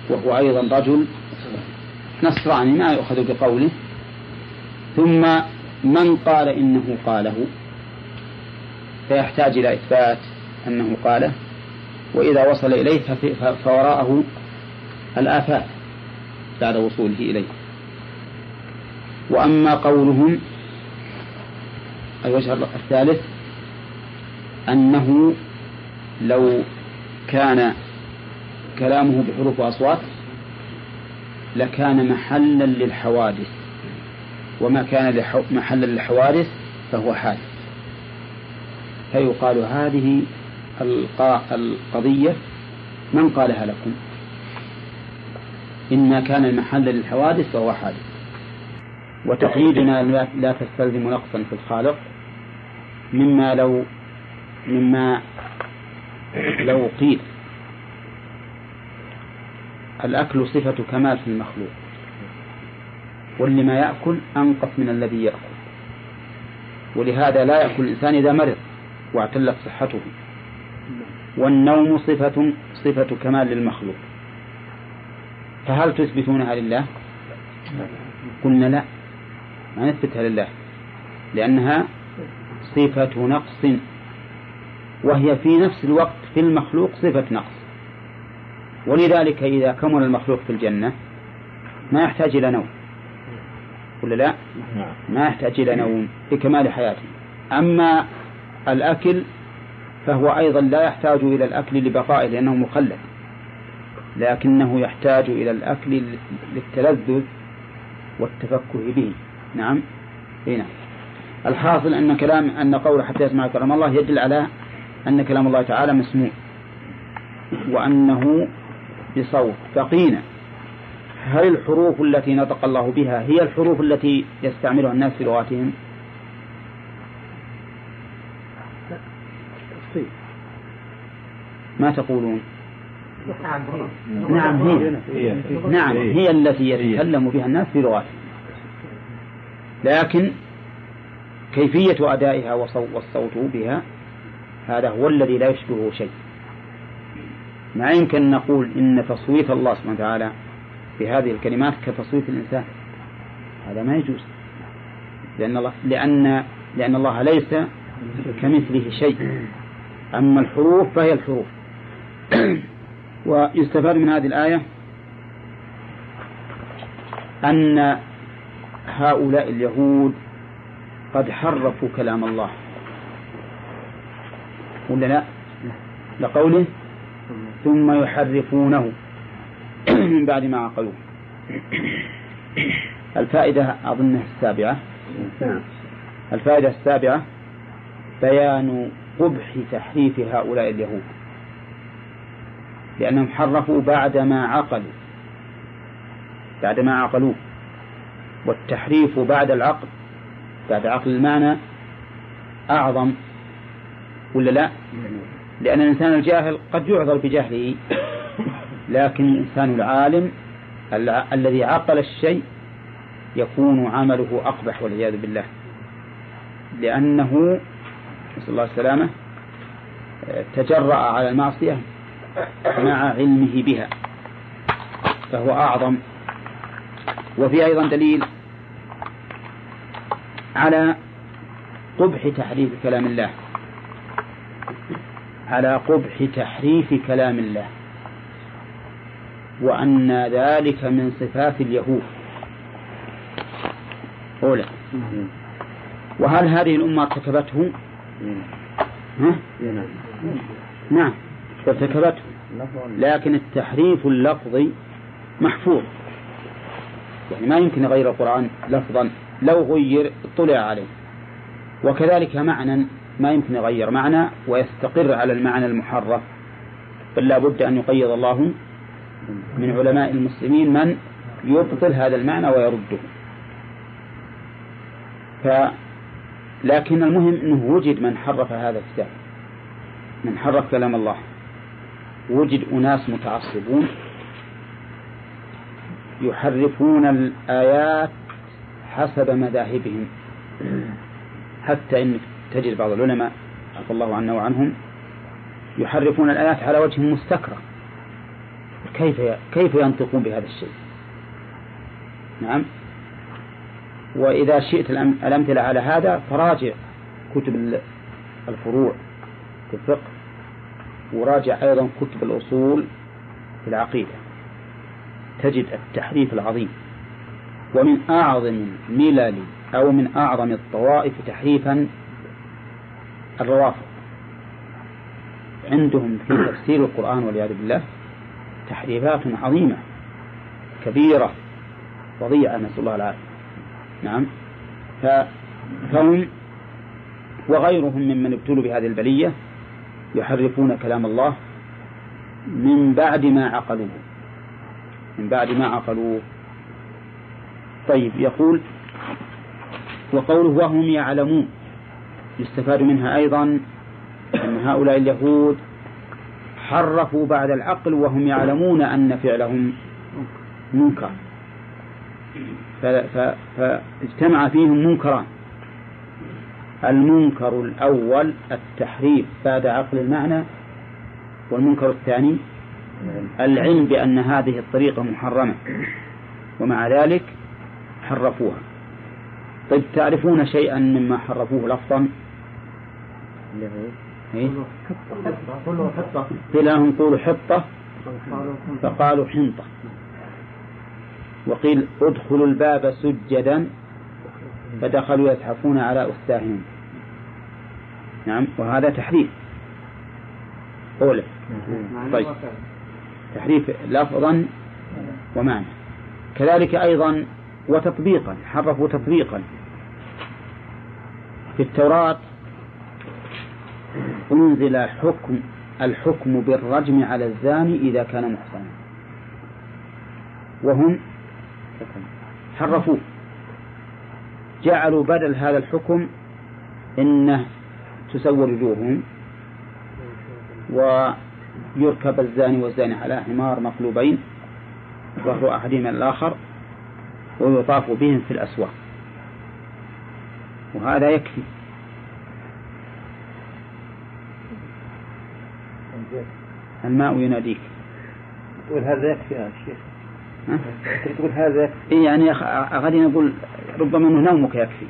وهو أيضا رجل نصراني ما يؤخذ بقوله ثم من قال إنه قاله؟ فيحتاج إلى إثبات أنه قاله وإذا وصل إليه فوراءه الآفات بعد وصوله إليه. وأما قولهم الوجه الثالث أنه لو كان كلامه بحروف وأصوات لكان محلا للحوادث وما كان محلا للحوادث فهو حادث. فيقال هذه القضية من قالها لكم؟ إن كان المحل للحوادث فهو حادث. وتقييدنا لا تستلزم نقصا في الخالق مما لو مما لو قيل. الأكل صفة كمال في المخلوق واللي ما يأكل أنقص من الذي يأكل. ولهذا لا يأكل الإنسان إذا مرض واعتلت صحته. والنوم صفة صفة كمال للمخلوق. فهل تثبتونها لله؟ قلنا لا. ما نثبتها لله. لأنها صفة نقص وهي في نفس الوقت في المخلوق صفة نقص. ولذلك إذا كمل المخلوق في الجنة ما يحتاج إلى نوم. ولا لا؟ ما يحتاج إلى نوم لكمال حياته. أما الأكل فهو أيضا لا يحتاج إلى الأكل لبقائه لأنه مخلد لكنه يحتاج إلى الأكل للتلذذ والتفكه به. نعم. هنا نعم. الحاصل أن كلام أن قول حتى يسمع كلام الله يدل على أن كلام الله تعالى مسموع. وأنه بصوت فقينا. هل الحروف التي نطق الله بها هي الحروف التي يستعملها الناس في لغاتهم؟ ما تقولون؟ نعم هي نعم هي التي يتكلم بها الناس في لغاتهم. لكن كيفية أدائها والصوت بها هذا هو الذي لا يشبهه شيء. ما يمكن نقول إن تصويت الله سبحانه وتعالى بهذه الكلمات كتصويت الإنسان. هذا ما يجوز. لأن الله لأن لأن الله ليس كمثله شيء. أما الحروف فهي الحروف. ويستفاد من هذه الآية أن هؤلاء اليهود قد حرفوا كلام الله. ولا لا؟ لقوله ثم يحرفونه من بعد ما عقلوه. الفائدة أظنها السابعة. الفائدة السابعة بيان قبح تحريف هؤلاء اليهود. لأنهم حرفوا بعدما عقلوا. بعدما عقلوه. والتحريف بعد العقل. بعد عقل المعنى أعظم ولا لا؟ لأن الإنسان الجاهل قد يعذر بجهله لكن الإنسان العالم الذي عقل الشيء يكون عمله أقبح والعياذ بالله. لأنه نسأل الله السلامة تجرأ على المعصية مع علمه بها فهو أعظم وفي أيضا دليل على قبح تحريف كلام الله. على قبح تحريف كلام الله. وأن ذلك من صفات اليهود. أولى وهل هذه الأمة ارتكبته؟ ها؟ نعم. ارتكبته لكن التحريف اللفظي محفوظ. يعني ما يمكن يغير القرآن لفظا. لو غير اطلع عليه. وكذلك معنى ما يمكن يغير. معنى ويستقر على المعنى المحرف. بل لا بد أن يقيض الله من علماء المسلمين من يبطل هذا المعنى ويرده. ف لكن المهم أنه وجد من حرف هذا الكتاب. من حرف كلام الله. وجد أناس متعصبون. يحرفون الآيات حسب مذاهبهم. حتى إن تجد بعض العلماء عفى الله عنا وعنهم يحرفون الآيات على وجه مستكرة. كيف كيف ينطقون بهذا الشيء؟ نعم. وإذا شئت الأمثلة على هذا فراجع كتب الفروع في الفقه وراجع أيضا كتب الأصول في العقيدة. تجد التحريف العظيم. ومن أعظم ملل أو من أعظم الطوائف تحريفا الروافض. عندهم في تفسير القرآن والعياذ بالله تحريفات عظيمة كبيرة وضيعة نسأل الله العافية. نعم. فهم وغيرهم ممن ابتلوا بهذه البلية يحرفون كلام الله من بعد ما عقلوه من بعد ما عقلوه. طيب يقول وقوله وهم يعلمون. يستفاد منها أيضا أن هؤلاء اليهود حرفوا بعد العقل وهم يعلمون أن فعلهم منكر. فاجتمع فيهم منكران. المنكر الأول التحريف بعد عقل المعنى والمنكر الثاني العلم بأن هذه الطريقة محرمة ومع ذلك حرفوها. طيب تعرفون شيئا مما حرفوه لفظا؟ إيه؟ قيل لهم قولوا حطة فقالوا حنطة. وقيل ادخلوا الباب سجدا فدخلوا يزحفون على أستاههم نعم وهذا تحريف. أولى طيب. تحريف لفظا ومعنى. كذلك أيضا وتطبيقا حرفوا تطبيقا في التوراة. أنزل حكم الحكم بالرجم على الزاني إذا كان محصنا. وهم حرفوه. جعلوا بدل هذا الحكم إنه تسوى وجوههم. ويركب الزاني والزاني على حمار مقلوبين ظهر أحدهما الآخر ويطاف بهم في الأسواق. وهذا يكفي. الماء يناديك. تقول هذا يكفي يا شيخ. تقول هذا إيه يعني غادي نقول ربما إنه نومك يكفي.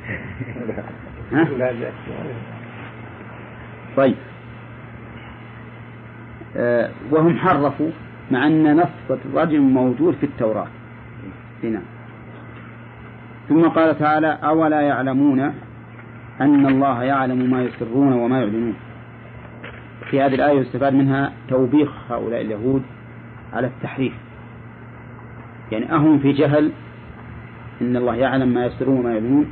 ها؟ طيب. وهم حرفوا مع أن نص الرجم موجود في التوراة. هنا. ثم قال تعالى أولا يعلمون أن الله يعلم ما يسرون وما يعلنون. في هذه الآية يستفاد منها توبيخ هؤلاء اليهود على التحريف. يعني أهم في جهل إن الله يعلم ما يسرون وما يعلنون.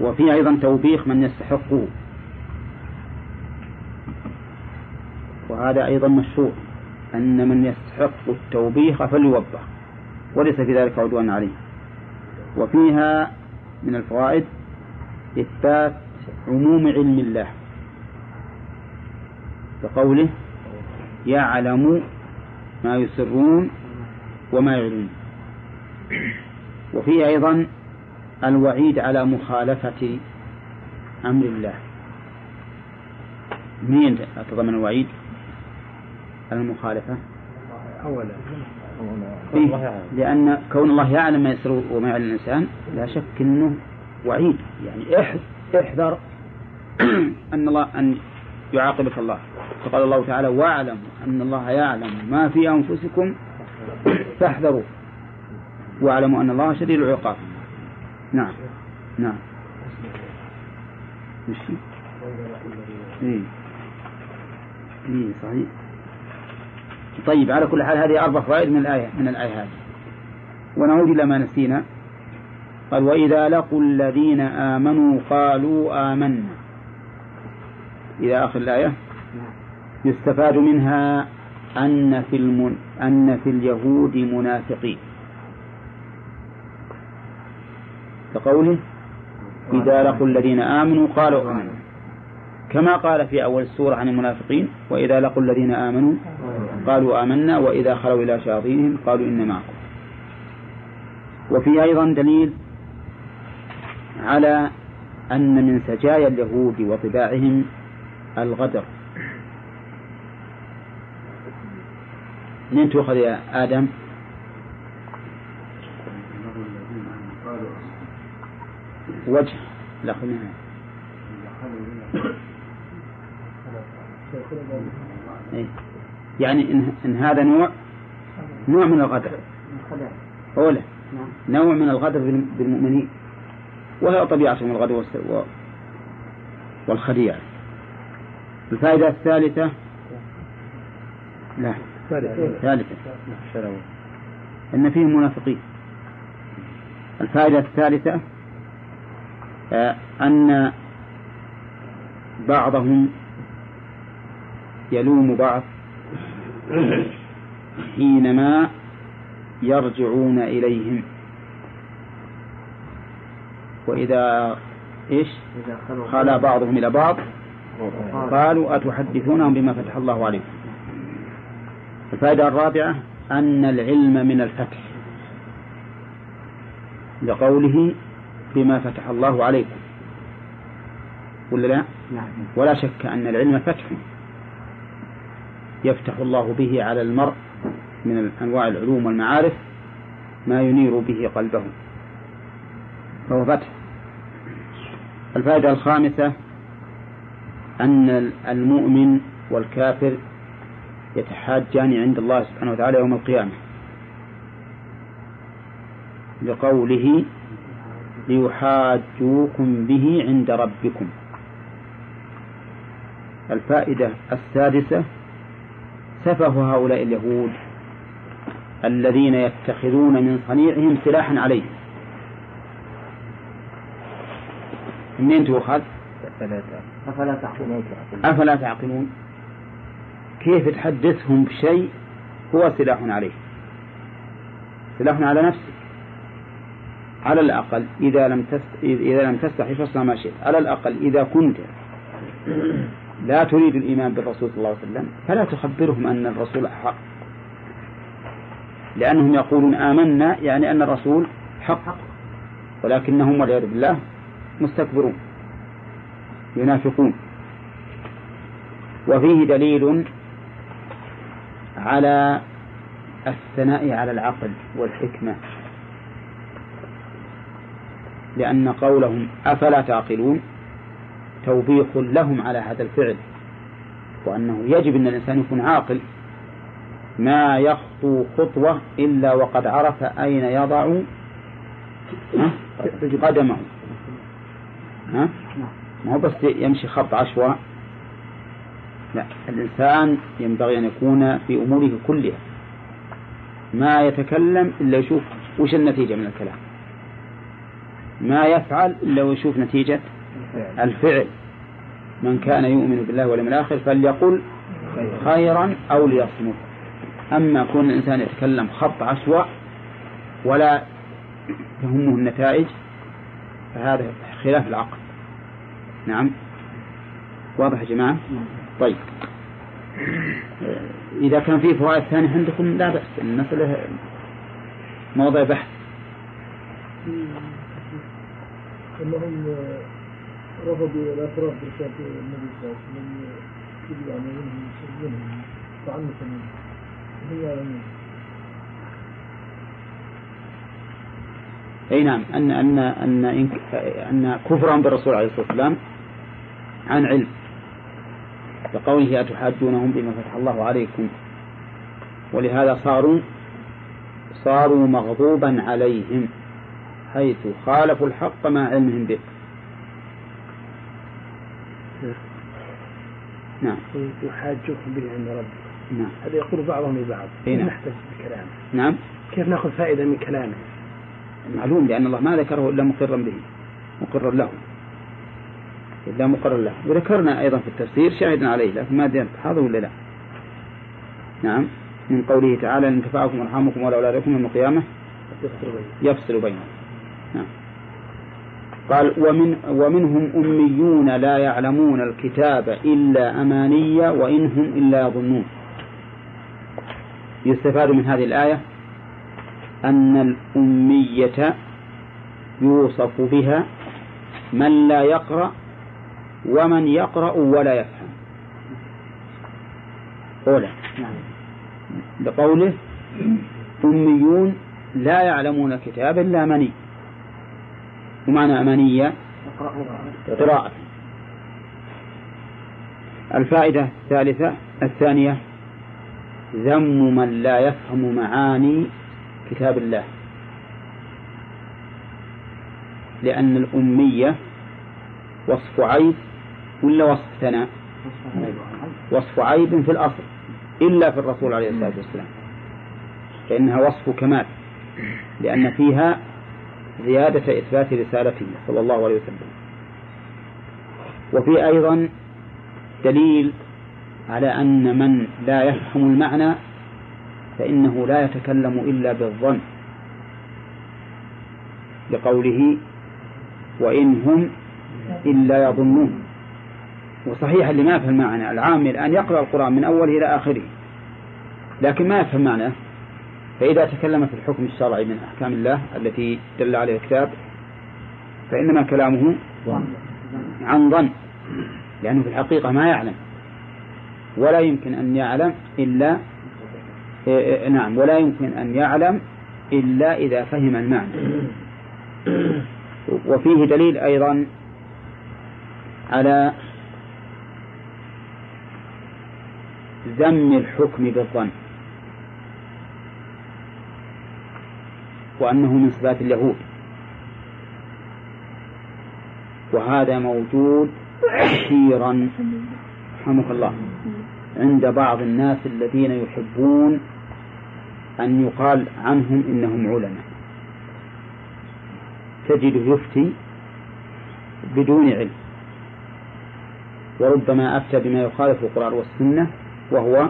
وفي أيضا توبيخ من يستحقه. وهذا أيضا مشروع. أن من يستحق التوبيخ فليوبخ. وليس في ذلك عدوان عليه. وفيها من الفوائد إثبات عموم علم الله. كقوله يعلم ما يسرون وما يعلنون. وفيه أيضا الوعيد على مخالفة أمر الله. مين تضمن الوعيد؟ المخالفة؟ أولا. إيه؟ لأن كون الله يعلم ما يسر وما يعلم الإنسان لا شك أنه وعيد. يعني احذر أن الله أن يعاقبك الله. فقال الله تعالى واعلم أن الله يعلم ما في أنفسكم فاحذروا. واعلموا أن الله شديد العقاب. نعم. نعم. مشي إيه. إيه صحيح. طيب على كل حال هذه أربع فوائد من الآية من الآية هذه. ونعود إلى ما نسينا. قال وإذا لقوا الذين آمنوا قالوا آمنا. إلى آخر الآية. يستفاد منها أن في المن... أن في اليهود منافقين. كقوله إذا لقوا الذين آمنوا قالوا آمنا. كما قال في أول السورة عن المنافقين وإذا لقوا الذين آمنوا قالوا آمنا وإذا خلوا إلى شياطينهم قالوا إن معكم. وفي أيضا دليل على أن من سجايا اليهود وطباعهم الغدر. منين تؤخذ يا آدم؟ وجه. لا خلنا إيه. يعني إن, إن هذا نوع نوع من الغدر. أولا نوع من الغدر بالمؤمنين. وهي طبيعتهم الغدر والخديعة الفائدة الثالثة لا ثالثة. أن فيهم منافقين الفائدة الثالثة آه، أن بعضهم يلوم بعض. حينما يرجعون إليهم. وإذا إيش؟ خلا بعضهم إلى بعض. قالوا أتحدثونهم بما فتح الله عليكم. الفائدة الرابعة أن العلم من الفتح. لقوله بما فتح الله عليكم. ولا لا؟ نعم. ولا شك أن العلم فتح. يفتح الله به على المرء من أنواع العلوم والمعارف ما ينير به قلبه. فهو فتح. الفائدة الخامسة أن المؤمن والكافر يتحاجان عند الله سبحانه وتعالى يوم القيامة. لقوله ليحاجوكم به عند ربكم. الفائدة السادسة سفه هؤلاء اليهود الذين يتخذون من صنيعهم سلاحا عليهم منين تؤخذ؟ أفلا تعقلون؟ أفلا تعقلون؟ كيف تحدثهم بشيء هو سلاح عليه؟ سلاح على نفسك. على الأقل إذا لم تست... إذا لم تستحي فاصنع ما شئت. على الأقل إذا كنت لا تريد الإيمان بالرسول صلى الله عليه وسلم فلا تخبرهم أن الرسول حق. لأنهم يقولون آمنا يعني أن الرسول حق ولكنهم والعياذ بالله مستكبرون ينافقون. وفيه دليل على الثناء على العقل والحكمة لأن قولهم أفلا تعقلون؟ توبيخ لهم على هذا الفعل وأنه يجب أن الإنسان يكون عاقل. ما يخطو خطوة إلا وقد عرف أين يضع قدمه. ها؟ ما هو بس يمشي خط عشواء لا الإنسان ينبغي أن يكون في أموره كلها. ما يتكلم إلا يشوف وش النتيجة من الكلام. ما يفعل إلا ويشوف نتيجة الفعل من كان يؤمن بالله واليوم الآخر فليقل خيرا أو ليصمت. أما كون الإنسان يتكلم خط عشواء ولا تهمه النتائج فهذا خلاف العقل. نعم. واضح يا جماعة؟ طيب. إذا كان في فوائد ثانية عندكم لا بأس. المسألة موضع بحث. رفضوا الاعتراف برسالة النبي صلى الله عليه وسلم يعني منهم منهم تعنتا منه هم يعلمون أي نعم أن أن أن إن كفرهم بالرسول عليه الصلاة والسلام عن علم. بقوله أتحاجونهم بما فتح الله عليكم؟ ولهذا صاروا صاروا مغضوبا عليهم حيث خالفوا الحق مع علمهم به. نعم. يحاجوكم به عند ربكم. نعم. هذا يقول بعضهم لبعض. نعم. نحتاج بكلامه. نعم. كيف نأخذ فائدة من كلامه؟ معلوم لأن الله ما ذكره إلا مقرا به. مقرا له. إلا مقرا له. وذكرنا أيضا في التفسير شاهدنا عليه لكن ما أدري هذا ولا لا. نعم. من قوله تعالى إن تفعكم أرحامكم ولا أولادكم يوم القيامة يفصل بينهم نعم. قال ومن ومنهم أميون لا يعلمون الكتاب إلا أماني وإن هم إلا يظنون. يستفاد من هذه الآية أن الأمية يوصف بها من لا يقرأ ومن يقرأ ولا يفهم. أولى بقوله أميون لا يعلمون الكتاب إلا أماني ومعنى أمانية؟ قراءة. الفائدة الثالثة الثانية ذم من لا يفهم معاني كتاب الله. لأن الأمية وصف عيب ولا وصف ثناء؟ وصف عيب في الأصل إلا في الرسول عليه الصلاة والسلام. فإنها وصف كمال لأن فيها زيادة إثبات رسالته صلى الله عليه وسلم. وفي أيضا دليل على أن من لا يفهم المعنى فإنه لا يتكلم إلا بالظن. لقوله وإن هم إلا يظنون. وصحيح اللي ما يفهم معنى العامل أن يقرأ القرآن من أوله إلى آخره لكن ما يفهم معناه فإذا تكلم في الحكم الشرعي من أحكام الله التي دل عليها الكتاب فإنما كلامه عن ظن لأنه في الحقيقة ما يعلم. ولا يمكن أن يعلم إلا نعم ولا يمكن أن يعلم إلا إذا فهم المعنى. وفيه دليل أيضا على ذم الحكم بالظن. وأنه من صفات اليهود. وهذا موجود كثيرا. رحمك الله. عند بعض الناس الذين يحبون أن يقال عنهم إنهم علماء. تجده يفتي بدون علم. وربما أفتى بما يخالف القرآن والسنة وهو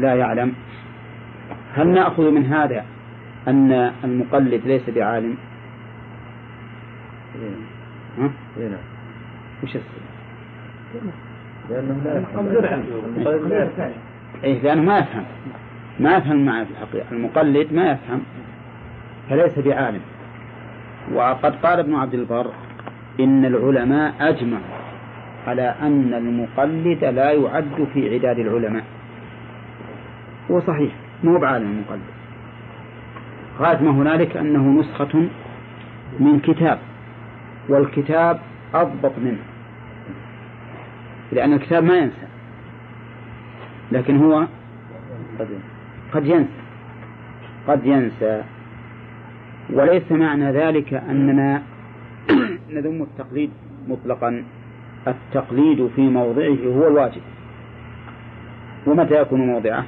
لا يعلم. هل نأخذ من هذا أن المقلد ليس بعالم. ها؟ وش لأنه لا يفهم. إيه لأنه ما يفهم. ما يفهم معه في الحقيقة. المقلد ما يفهم. فليس بعالم. وقد قال ابن عبد البر إن العلماء أجمعوا على أن المقلد لا يعد في عداد العلماء. هو صحيح. مو بعالم المقلد. غاية ما هنالك أنه نسخة من كتاب والكتاب أضبط منه لأن الكتاب ما ينسى لكن هو قد ينسى قد ينسى. وليس معنى ذلك أننا نذم التقليد مطلقا التقليد في موضعه هو الواجب. ومتى يكون موضعه؟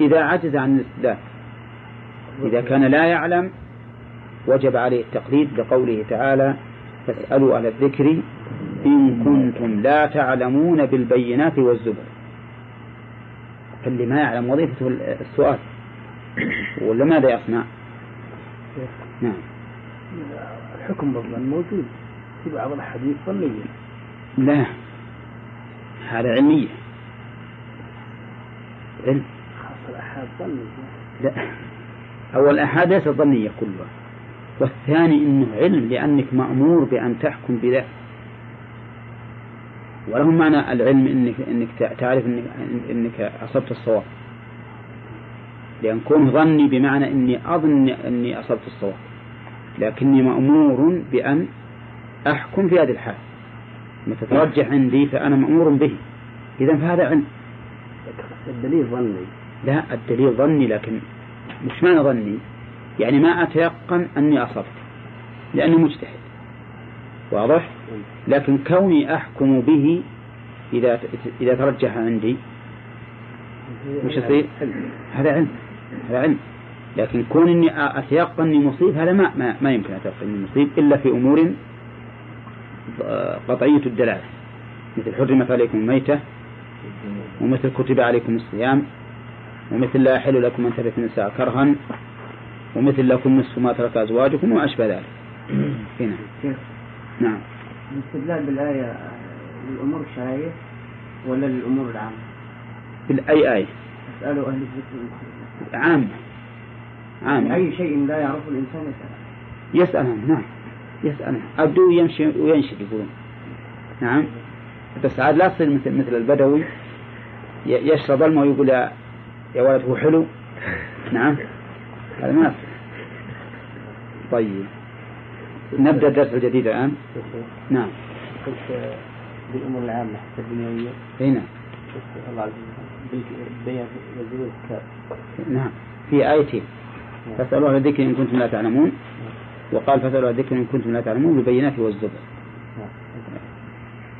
إذا عجز عن الاستدلال. إذا كان لا يعلم وجب عليه التقليد لقوله تعالى فاسألوا أهل الذكر إن كنتم لا تعلمون بالبينات والزبر. فاللي ما يعلم؟ وظيفته السؤال. ولا ماذا يصنع؟ نعم. الحكم بالظن موجود. في بعض الأحاديث ظنية. لا. هذا علمية. علم. خاصة الأحاد ظنية. لا. أول الأحاد ليست ظنية كلها. والثاني أنه علم لأنك مأمور بأن تحكم بذلك وله معنى العلم انك إنك تعرف انك إنك أصبت الصواب. لأن كون ظني بمعنى إني أظن إني أصبت الصواب. لكني مأمور بأن أحكم في هذه الحال. ما تترجح عندي فأنا مأمور به. اذا فهذا علم. الدليل ظني. لا الدليل ظني لكن مش معنى ظني يعني ما أتيقن أني أصبت. لأني مجتهد. واضح؟ لكن كوني أحكم به إذا إذا ترجح عندي. وش يصير؟ هذا علم. هذا علم. لكن كون إني أتيقن إني مصيب هذا ما, ما, ما يمكن أتيقن إني مصيب إلا في أمور قطعية الدلالة. مثل حرمت عليكم الميتة ومثل كتب عليكم الصيام. ومثل لا يحل لكم أن ترثوا النساء كرها ومثل لكم نصف ما ترك أزواجكم وما أشبه ذلك. هنا. نعم. الاستدلال بالآية للأمور الشرعية ولا للأمور العامة؟ بالأي آية؟ أسألوا أهل الذكر عامة عامة أي شيء لا يعرفه الإنسان يسأل. يسأل نعم. يسأل أبدو يمشي وينشد يقولون. نعم. بس عاد لا تصير مثل مثل البدوي يشرب الماء ويقول يا ولد هو حلو؟ نعم. هذا ما طيب. نبدأ الدرس الجديد الآن؟ نعم. قلت بالأمور العامة حتى الدنيوية هنا الله عز وجل والزوج نعم. في آيتين فاسألوا أهل الذكر إن كنتم لا تعلمون. وقال فاسألوا أهل الذكر إن كنتم لا تعلمون بالبينات والزبر.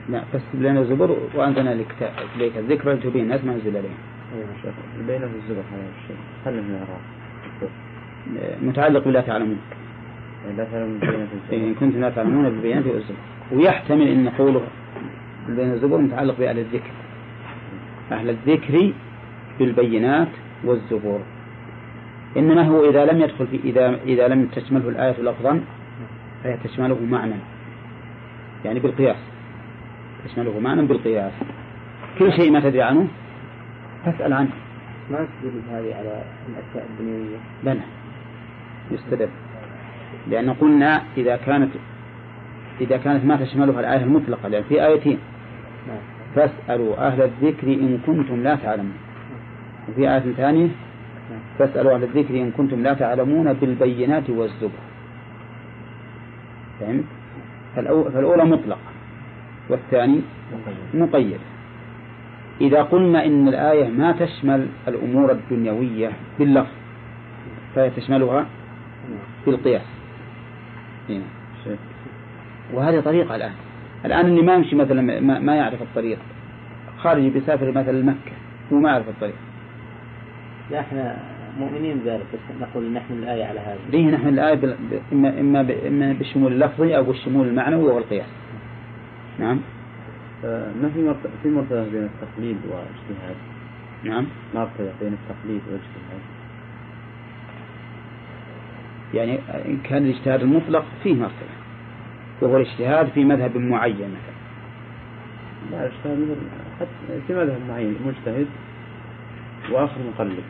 لا فاستجب لنا الزبر وأنزلنا إليك إليك الذكر لتبين الناس ما نزل عليهم بينه الزبر هذا الشيء هل من الإعراب متعلق بلا تعلمون. لا تعلم بينه الزبر. إن كنتم لا تعلمون بالبينات والزبر ويحتمل أن قوله بين الزبر متعلق بأهل الذكر. أهل الذكر بالبينات والزبور. إنما هو إذا لم يدخل في إذا إذا لم تشمله الآية لفظا فهي تشمله معنى. يعني بالقياس. تشمله معنى بالقياس. كل شيء ما تدري عنه فاسأل عنه. ما تدل هذه على الأشياء الدنيوية؟ بلى. يستدل. لأن قلنا إذا كانت إذا كانت ما تشملها الآية المطلقة لأن في آيتين. نعم. فاسألوا أهل الذكر إن كنتم لا تعلمون. وفي آية ثانية فاسألوا أهل الذكر إن كنتم لا تعلمون بالبينات والزبر. فهمت؟ فالأو- فالأولى مطلقة والثاني مقيد. إذا قلنا إن الآية ما تشمل الأمور الدنيوية باللفظ فهي تشملها بالقياس. هنا. وهذه طريقة الآن. الآن اللي ما يمشي مثلا ما, يعرف الطريق. خارجي بيسافر مثلا مكة وما يعرف الطريق. لا إحنا مؤمنين بذلك بس نقول نحن الآية على هذا. ليه نحن الآية بال- ب- إما إما ب- إما بالشمول اللفظي أو بالشمول المعنوي والقياس نعم. ما في مرتبة في مرتبة بين التقليد والاجتهاد؟ نعم. مرتبة بين التقليد والاجتهاد؟ يعني إن كان الاجتهاد المطلق فيه مرتبة. وهو الاجتهاد في مذهب معين مثلا. لا الاجتهاد مثل حتى في مذهب معين مجتهد وآخر مقلد.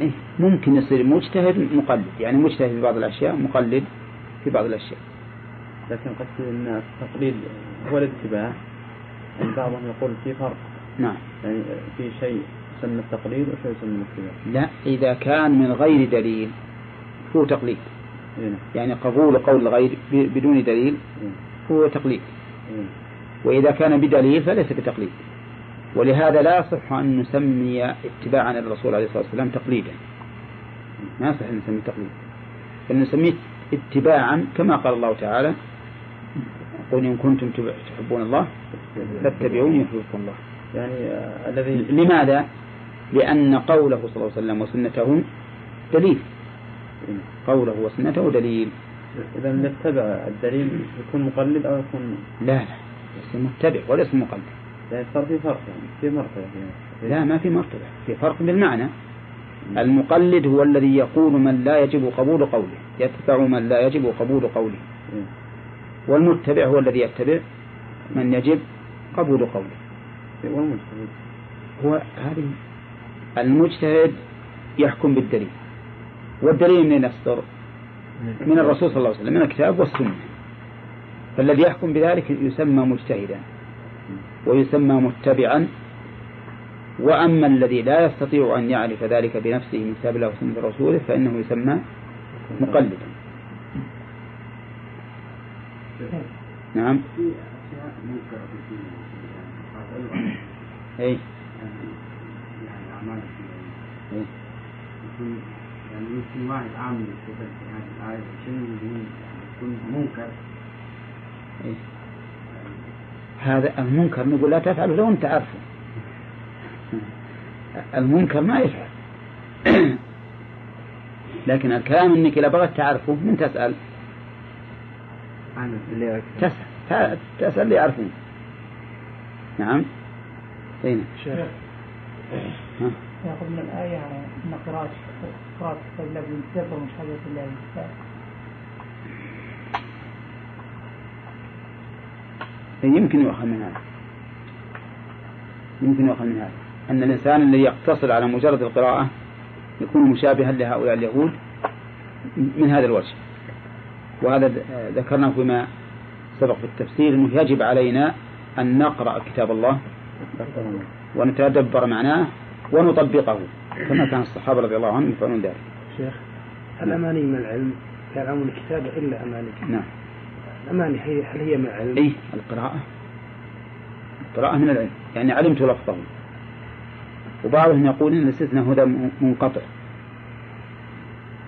إيه ممكن يصير مجتهد مقلد. يعني مجتهد في بعض الأشياء مقلد في بعض الأشياء. لكن قد أن التقليد هو الاتباع. يعني بعضهم يقول في فرق. نعم. يعني في شيء يسمى التقليد وشيء يسمى الاتباع لا إذا كان من غير دليل هو تقليد. إيه. يعني قبول قول الغير بدون دليل إيه. هو تقليد. إيه. وإذا كان بدليل فليس بتقليد. ولهذا لا يصح أن نسمي اتباعا للرسول عليه الصلاة والسلام تقليدا. ما يصح أن نسميه تقليد. بل نسميه اتباعا كما قال الله تعالى قل إن كنتم تحبون الله فاتبعوني يحببكم الله يعني آه، الذي لماذا؟ لأن قوله صلى الله عليه وسلم وسنته دليل. قوله وسنته دليل إذا نتبع الدليل يكون مقلد أو يكون لا لا ليس متبع وليس مقلد يعني صار في فرق يعني في مرتبة في لا ما في مرتبة في فرق بالمعنى المقلد هو الذي يقول من لا يجب قبول قوله يتبع من لا يجب قبول قوله إيه. والمتبع هو الذي يتبع من يجب قبول قوله. والمجتهد هو هذه المجتهد يحكم بالدليل. والدليل من يصدر؟ من الرسول صلى الله عليه وسلم من الكتاب والسنة. فالذي يحكم بذلك يسمى مجتهدا ويسمى متبعا. وأما الذي لا يستطيع أن يعرف ذلك بنفسه من كتاب الله وسنة رسوله فإنه يسمى مقلدا. نعم. في أشياء منكرة في الدين يعني أي يعني أعمال أي يكون يعني يمكن واحد عامل يستفاد في هذه الآية. يكون يعني يكون منكر. أي هذا المنكر نقول لا تفعله لو أنت عارفه. المنكر ما يفعل. لكن الكلام إنك إذا بغيت تعرفه من تسأل؟ أنا اللي تسال تسأل اللي يعرفون نعم. أين؟ شيخ. ها؟ يأخذ من الآية أن قراءة قراءة كتاب الله بالكتاب ومشاهدة الله. بالكتاب يمكن يؤخذ من هذا. يمكن يؤخذ من هذا. أن الإنسان الذي يقتصر على مجرد القراءة يكون مشابها لهؤلاء اليهود من هذا الوجه. وهذا ذكرناه فيما سبق في التفسير أنه يجب علينا أن نقرأ كتاب الله ونتدبر معناه ونطبقه كما كان الصحابة رضي الله عنهم يفعلون ذلك. شيخ الأماني من العلم؟ لا يعلمون الكتاب إلا أماني؟ نعم. الأماني هي هل هي من العلم؟ أي القراءة. القراءة من العلم يعني علمت لفظه. وبعضهم يقول إن الاستثناء هذا منقطع.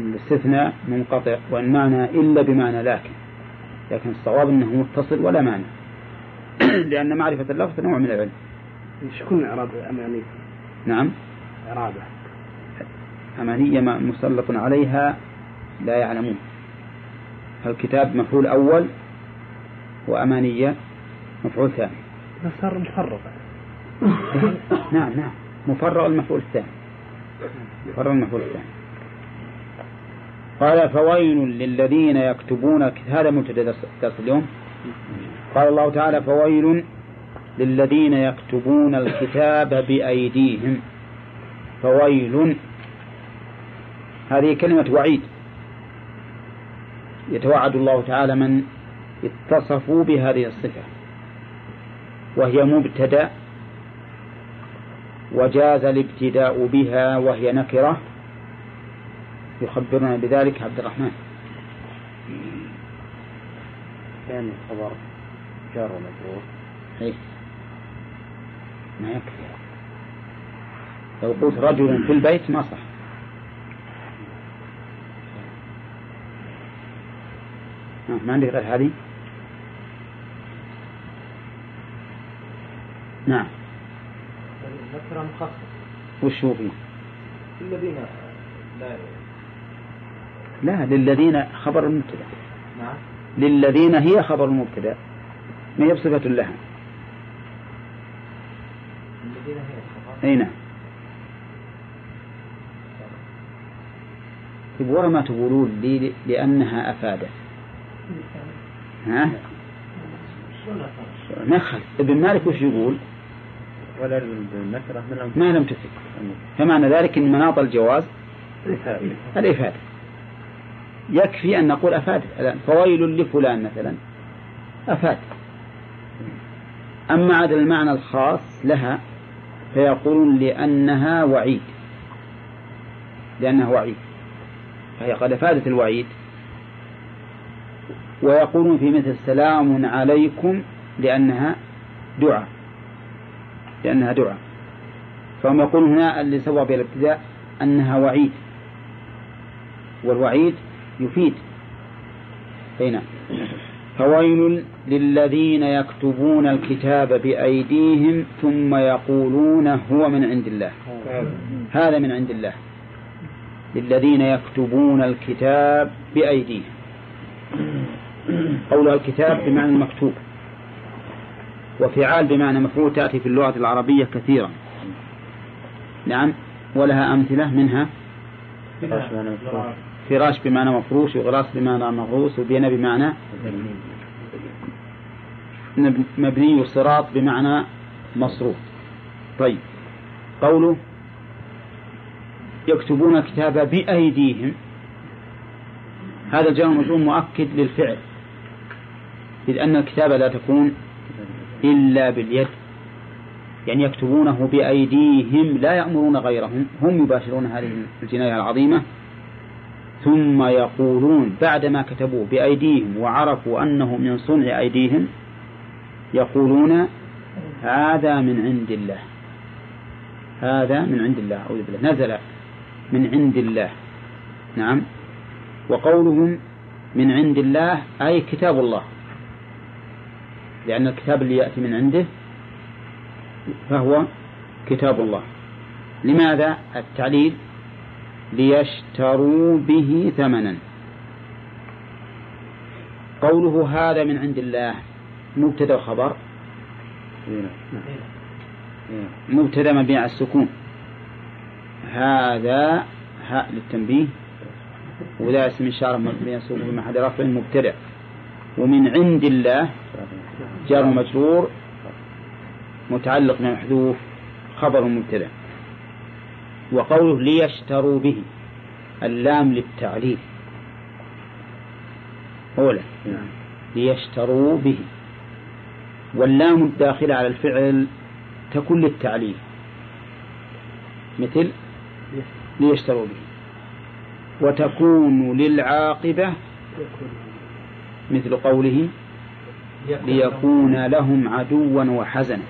الاستثناء منقطع وإن معنى إلا بمعنى لكن لكن الصواب أنه متصل ولا معنى لأن معرفة اللفظ نوع من العلم. شكون إعراب أماني؟ نعم. إعرابة. أمانية ما مسلط عليها لا يعلمون. الكتاب مفعول أول وأمانية مفعول ثاني. صار مفرغ. نعم نعم. مفرغ المفعول الثاني. مفرغ المفعول الثاني. قال فويل للذين يكتبون هذا مبتدأ درس اليوم. قال الله تعالى فويل للذين يكتبون الكتاب بأيديهم. فويل. هذه كلمة وعيد. يتوعد الله تعالى من اتصفوا بهذه الصفة. وهي مبتدأ. وجاز الابتداء بها وهي نكرة. يخبرنا بذلك عبد الرحمن. كان خبر جار ومجرور. أي ما يكفي. لو قلت رجل في البيت ما صح. ما عندك غير هذه؟ نعم. ذكر مخصص وش هو فيه؟ الذين لا لا للذين خبر المبتدأ. نعم. للذين هي خبر المبتدأ. ما هي بصفة لها؟ الخبر أي نعم. طيب ورا ما تقولون لي لأنها أفادت. ها؟ نخل ابن مالك وش يقول؟ ولا ما لم تفد فمعنى ذلك أن مناط الجواز الإفادة. يكفي أن نقول أفاد الآن. فويل لفلان مثلا. أفاد. أما عاد المعنى الخاص لها فيقولون لأنها وعيد. لأنها وعيد. فهي قد أفادت الوعيد. ويقولون في مثل سلام عليكم لأنها دعاء. لأنها دعاء. فهم يقولون هنا اللي سوى بها الابتداء أنها وعيد. والوعيد يفيد. أي نعم. فويل للذين يكتبون الكتاب بأيديهم ثم يقولون هو من عند الله. هذا من عند الله. للذين يكتبون الكتاب بأيديهم. قولها الكتاب بمعنى المكتوب. وفعال بمعنى مفعول تأتي في اللغة العربية كثيرا. نعم. ولها أمثلة منها. فراش بمعنى مفروش وغراس بمعنى مغروس وبينا بمعنى مبني وصراط بمعنى مصروف. طيب. قوله يكتبون الكتاب بأيديهم. هذا الجار المجرور مؤكد للفعل. إذ أن الكتابة لا تكون إلا باليد. يعني يكتبونه بأيديهم لا يأمرون غيرهم. هم يباشرون هذه الجناية العظيمة. ثم يقولون بعدما كتبوه بأيديهم وعرفوا أنه من صنع أيديهم يقولون هذا من عند الله. هذا من عند الله. أعوذ بالله. نزل من عند الله. نعم. وقولهم من عند الله أي كتاب الله. لأن الكتاب اللي يأتي من عنده فهو كتاب الله. لماذا؟ التعليل ليشتروا به ثمنا. قوله هذا من عند الله مبتدأ. إيه. مبتدأ مبني على السكون. هذا هاء للتنبيه. ولا اسم إشارة مبني على السكون في محل رفع مبتدأ. ومن عند الله جار مجرور. متعلق بمحذوف خبر مبتدأ. وقوله ليشتروا به. اللام للتعليل. أولا نعم. ليشتروا به. واللام الداخلة على الفعل تكون للتعليل. مثل ليشتروا به. وتكون للعاقبة مثل قوله ليكون لهم عدوا وحزنا.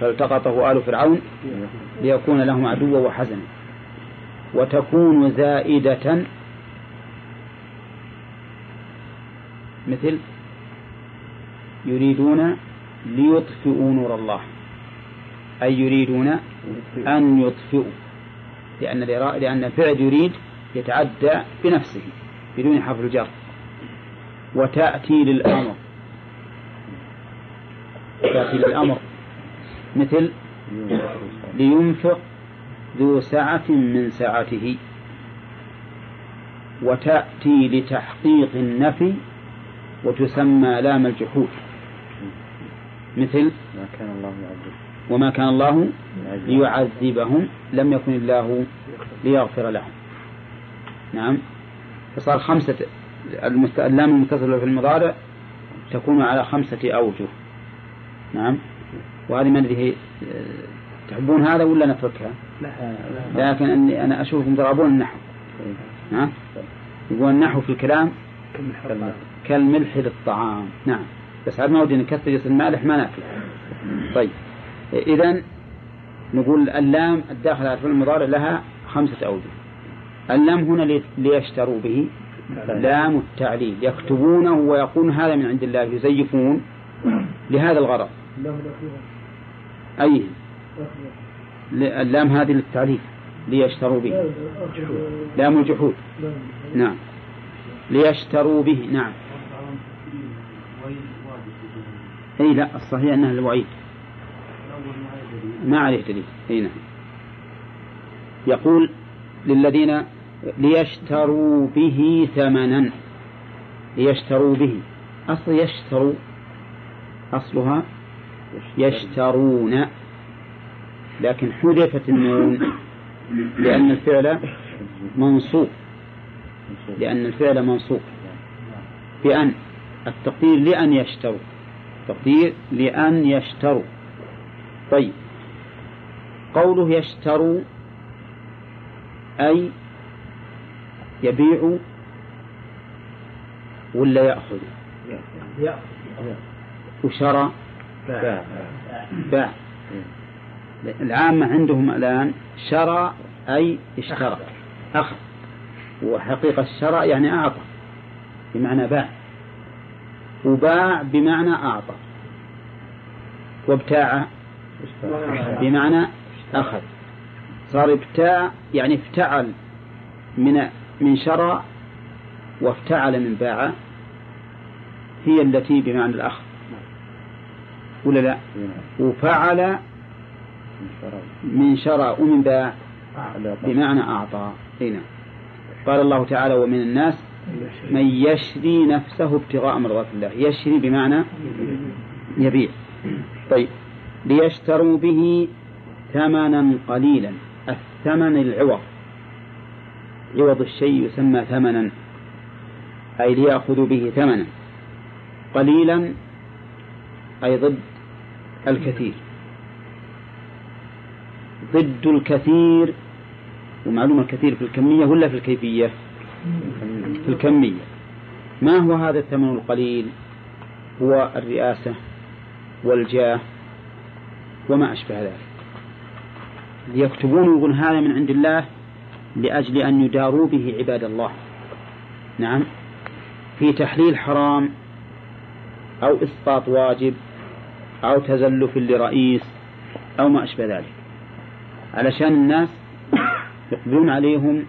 فالتقطه آل فرعون ليكون لهم عدوا وحزنا. وتكون زائدة مثل يريدون ليطفئوا نور الله. أي يريدون أن يطفئوا. لأن لأن الفعل يريد يتعدى بنفسه بدون حرف الجر. وتأتي للأمر. تأتي للأمر. مثل لينفق ذو سعة من سعته وتأتي لتحقيق النفي وتسمى لام الجحود. مثل ما كان الله وما كان الله ليعذبهم. لم يكن الله ليغفر لهم. نعم. فصار خمسة. اللام المتصلة في المضارع تكون على خمسة أوجه. نعم. وهذه ما أدري تحبون هذا ولا نتركها؟ لكن أني أنا أشوفكم ترابون النحو. ها؟ يقول النحو في الكلام كالملح للطعام. نعم. بس عاد ما ودي نكثر يصير مالح ما ناكل طيب. إذا نقول اللام الداخل على الفعل المضارع لها خمسة أوجه. اللام هنا ليشتروا به لام التعليل. يكتبونه ويقولون هذا من عند الله يزيفون لهذا الغرض. أي اللام هذه للتعليل ليشتروا به. لام الجحود. نعم. ليشتروا به نعم. أي لا الصحيح أنها الوعيد ما عليه دليل. أي نعم. يقول للذين ليشتروا به ثمنا. ليشتروا به. أصل يشتروا أصلها يشترون. لكن حذفت النون لأن الفعل منصوب. لأن الفعل منصوب. بأن. التقدير لأن يشتروا. تقدير لأن يشتروا. طيب. قوله يشتروا أي يبيع ولا يأخذ. وشرى. باع العامة عندهم الآن شرى أي اشترى أخذ وحقيقة الشرى يعني أعطى. بمعنى باع وباع بمعنى أعطى. وابتاع بمعنى أخذ. صار ابتاع يعني افتعل من من شرى وافتعل من باع. هي التي بمعنى الأخذ. ولا لا؟ وفعل من شرى ومن باع بمعنى أعطى. هنا قال الله تعالى ومن الناس من يشري نفسه ابتغاء مرضات الله. يشري بمعنى يبيع. طيب. ليشتروا به ثمنا قليلا. الثمن العوض. عوض الشيء يسمى ثمنا. أي ليأخذوا به ثمنا. قليلا أي ضد. الكثير. ضد الكثير ومعلومة الكثير في الكمية ولا في الكيفية؟ في الكمية. ما هو هذا الثمن القليل؟ هو الرئاسة والجاه وما أشبه ذلك. يكتبون يقول هذا من عند الله لأجل أن يداروا به عباد الله. نعم. في تحليل حرام أو إسقاط واجب أو تزلف لرئيس أو ما أشبه ذلك. علشان الناس يقبلون عليهم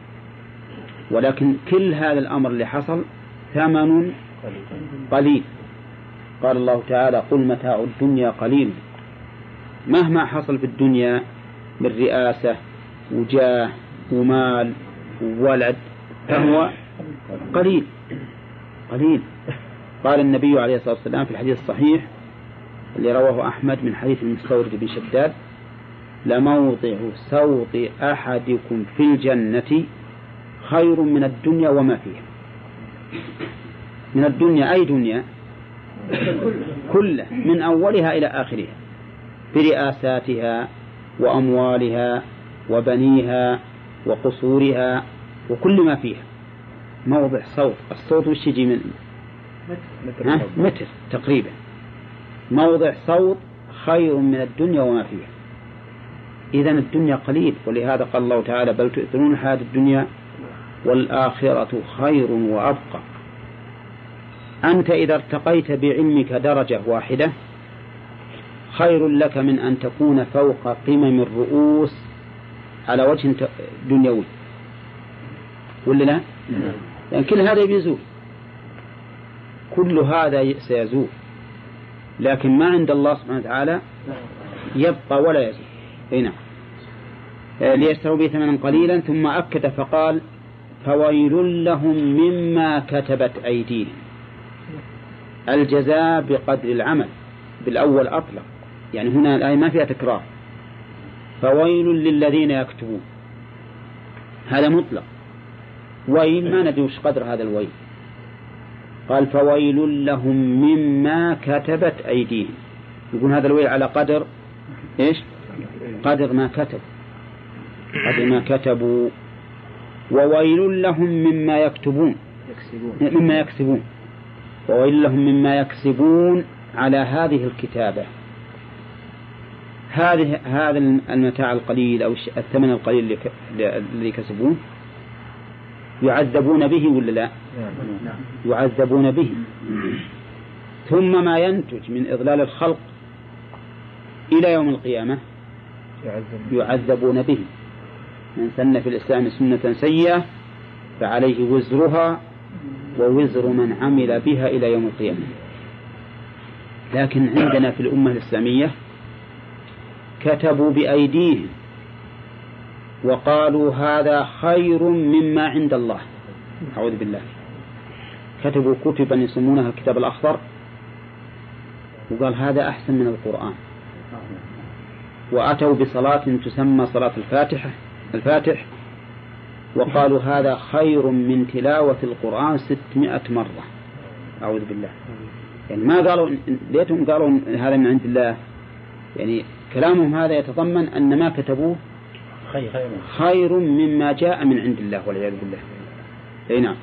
ولكن كل هذا الأمر اللي حصل ثمن قليل. قال الله تعالى قل متاع الدنيا قليل. مهما حصل في الدنيا من رئاسة وجاه ومال وولد فهو قليل. قليل. قال النبي عليه الصلاة والسلام في الحديث الصحيح اللي رواه أحمد من حديث المستورد بن شداد لموضع سوط أحدكم في الجنة خير من الدنيا وما فيها. من الدنيا أي دنيا؟ كله من أولها إلى آخرها برئاساتها وأموالها وبنيها وقصورها وكل ما فيها. موضع صوت الصوت وش يجي من؟ ها؟ متر تقريبا. موضع صوت خير من الدنيا وما فيها. إذا الدنيا قليل ولهذا قال الله تعالى بل تؤثرون الحياة الدنيا والآخرة خير وأبقى. أنت إذا ارتقيت بعلمك درجة واحدة خير لك من أن تكون فوق قمم الرؤوس على وجه دنيوي. ولا لا؟ يعني كل هذا بيزول كل هذا سيزول. لكن ما عند الله سبحانه وتعالى يبقى ولا يزول أي نعم. ليشتروا به ثمنا قليلا ثم أكد فقال فويل لهم مما كتبت أيديهم. الجزاء بقدر العمل بالأول أطلق. يعني هنا الآية ما فيها تكرار. فويل للذين يكتبون. هذا مطلق. ويل ما ندري وش قدر هذا الويل. قال فويل لهم مما كتبت أيديهم. يقول هذا الويل على قدر إيش؟ قدر ما كتب. قدر ما كتبوا. وويل لهم مما يكتبون. يكسبون. مما يكسبون. وويل لهم مما يكسبون على هذه الكتابة. هذه هذا المتاع القليل أو الثمن القليل الذي كسبوه يعذبون به ولا لا؟ يعذبون به. ثم ما ينتج من إضلال الخلق إلى يوم القيامة يعذبون به. من سن في الإسلام سنة سيئة فعليه وزرها ووزر من عمل بها إلى يوم القيامة. لكن عندنا في الأمة الإسلامية كتبوا بأيديهم وقالوا هذا خير مما عند الله. أعوذ بالله. كتبوا كتبا يسمونها الكتاب الأخضر. وقال هذا أحسن من القرآن. وأتوا بصلاة تسمى صلاة الفاتحة الفاتح. وقالوا هذا خير من تلاوة القرآن ستمائة مرة. أعوذ بالله. يعني ما قالوا ليتهم قالوا هذا من عند الله. يعني كلامهم هذا يتضمن أن ما كتبوه خير خير. مما جاء من عند الله والعياذ بالله. أي نعم.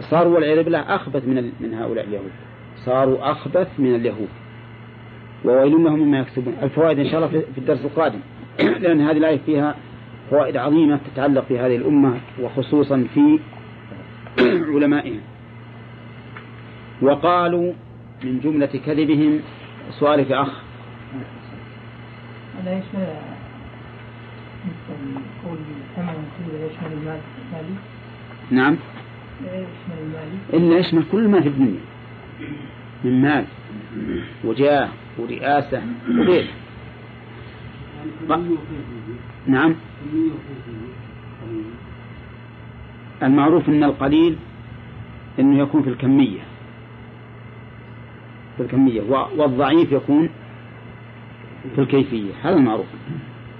صاروا والعياذ بالله أخبث من ال- من هؤلاء اليهود. صاروا أخبث من اليهود. وويل لهم مما يكسبون. الفوائد إن شاء الله في- في الدرس القادم. لأن هذه الآية فيها فوائد عظيمة تتعلق في هذه الأمة وخصوصا في علمائها وقالوا من جملة كذبهم سؤالك يشمل نعم. إلا يشمل كل ما في الدنيا. من مال وجاه ورئاسة وغيره. نعم. المعروف أن القليل أنه يكون في الكمية. في الكمية. والضعيف يكون في الكيفية. هذا المعروف.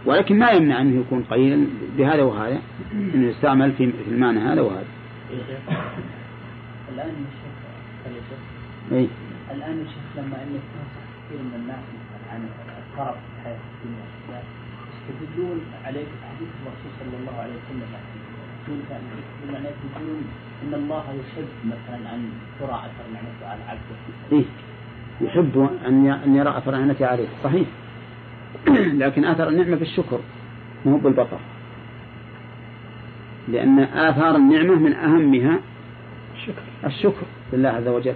ولكن ما يمنع أنه يكون قليلا بهذا وهذا أنه يستعمل في المعنى هذا وهذا. الآن يا شيخ خلي يا شيخ. أي الآن يا شيخ لما أن يتنصح كثير من الناس عن الطرف في الحياة الدنيا يستدلون عليك بحديث الرسول صلى الله عليه وسلم؟ كان بمعنى يقولون إن الله يحب مثلا أن ترى أثر نعمته على عبده إيه. يحب أن يرى أثر نعمته عليه. صحيح. لكن أثر النعمة بالشكر مو بالبطر لأن آثار النعمة من أهمها الشكر. الشكر لله عز وجل.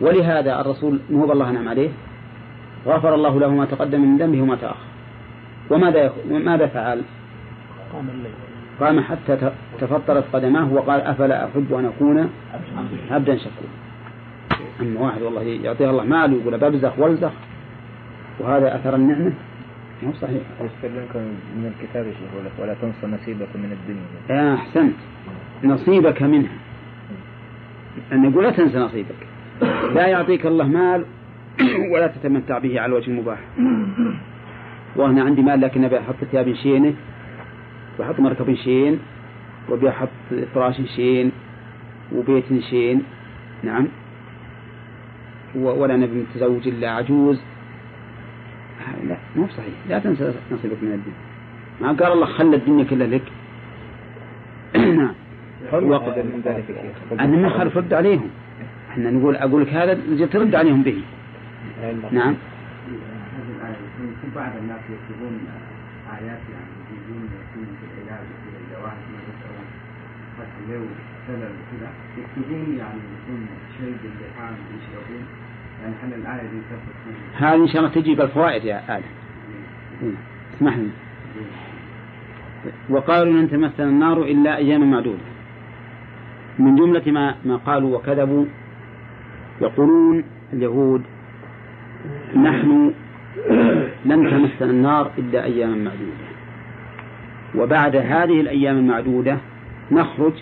ولهذا الرسول مو بالله نعم عليه؟ غفر الله له ما تقدم من ذنبه وما تأخر. وماذا. ماذا فعل؟ قام الليل. قام حتى تفطرت قدماه وقال أفلا أحب أن أكون عبدا شكورا. أما واحد والله يعطيه الله مال ويقول ببزخ والزخ وهذا أثر النعمة. مو صحيح. يستلمكم من الكتاب شيخ ولا- ولا تنسى نصيبكم من الدنيا. يا أحسنت. نصيبك منها. أن يقول لا تنسى نصيبك. لا يعطيك الله مال ولا تتمتع به على الوجه المباح. وأنا عندي مال لكن أبي أحط ثياب شينة وأحط مركب شين وأبي أحط فراش شين وبيت شين. نعم. ولا نبي متزوج إلا عجوز. مو صحيح لا تنسى نصيبك من الدنيا ما قال الله خلى الدنيا كلها لك. نعم. وقد من ذلك يا شيخ. أنا ما خالف رد عليهم. إحنا نقول أقول لك هذا نجي ترد عليهم به. نعم. بعض الناس يكتبون آيات يعني يجيبون يكون في العلاج وفي لو شلل وكذا. يكتبون يعني يكون شيء باللحام يشربون. يعني هل الآية دي؟ هذه إن شاء الله تجيب الفوائد يا آدم. إيه. اسمح لي وقالوا لن تمسنا النار إلا أياما معدودة. من جملة ما, ما قالوا وكذبوا يقولون اليهود نحن لن تمسنا النار إلا أياما معدودة. وبعد هذه الأيام المعدودة نخرج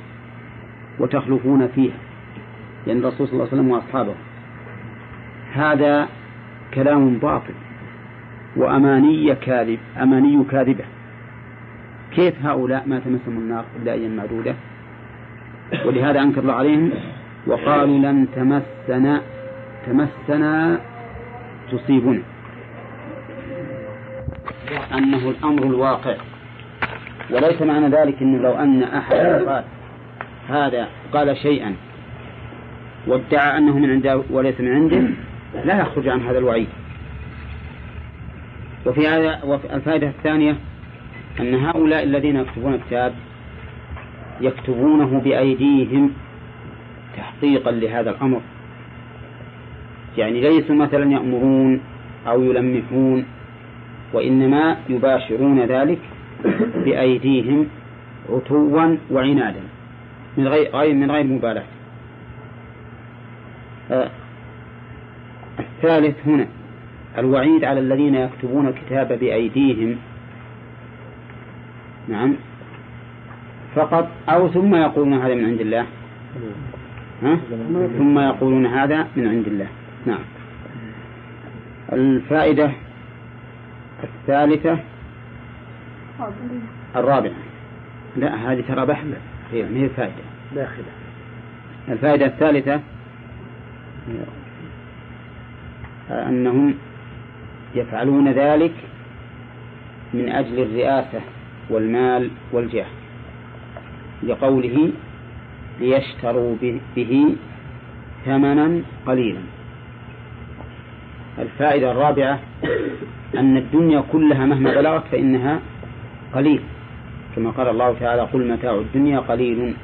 وتخلفون فيها. يعني الرسول صلى الله عليه وسلم وأصحابه. هذا كلام باطل. وأماني كاذب أماني كاذبة. كيف هؤلاء ما تمسهم النار إلا أيام معدودة؟ ولهذا أنكر الله عليهم وقالوا لن تمسنا تمسنا تصيبنا. أنه الأمر الواقع. وليس معنى ذلك أنه لو أن أحد قال هذا قال شيئا وادعى أنه من عنده وليس من عنده لا يخرج عن هذا الوعيد. وفي هذا وفي الفائدة الثانية أن هؤلاء الذين يكتبون الكتاب يكتبونه بأيديهم تحقيقا لهذا الأمر. يعني ليسوا مثلا يأمرون أو يلمحون وإنما يباشرون ذلك بأيديهم عتوا وعنادا من غير من غير مبالاة. آه، الثالث هنا. الوعيد على الذين يكتبون الكتاب بأيديهم. نعم. فقط أو ثم يقولون هذا من عند الله؟ ها؟ ثم يقولون هذا من عند الله. نعم. الفائدة الثالثة الرابعة. لا هذه ترى بحث هي ما هي الفائدة؟ داخلة. الفائدة الثالثة أنهم يفعلون ذلك من أجل الرئاسة والمال والجاه لقوله ليشتروا به- ثمنا قليلا. الفائدة الرابعة أن الدنيا كلها مهما بلغت فإنها قليل. كما قال الله تعالى قل متاع الدنيا قليل.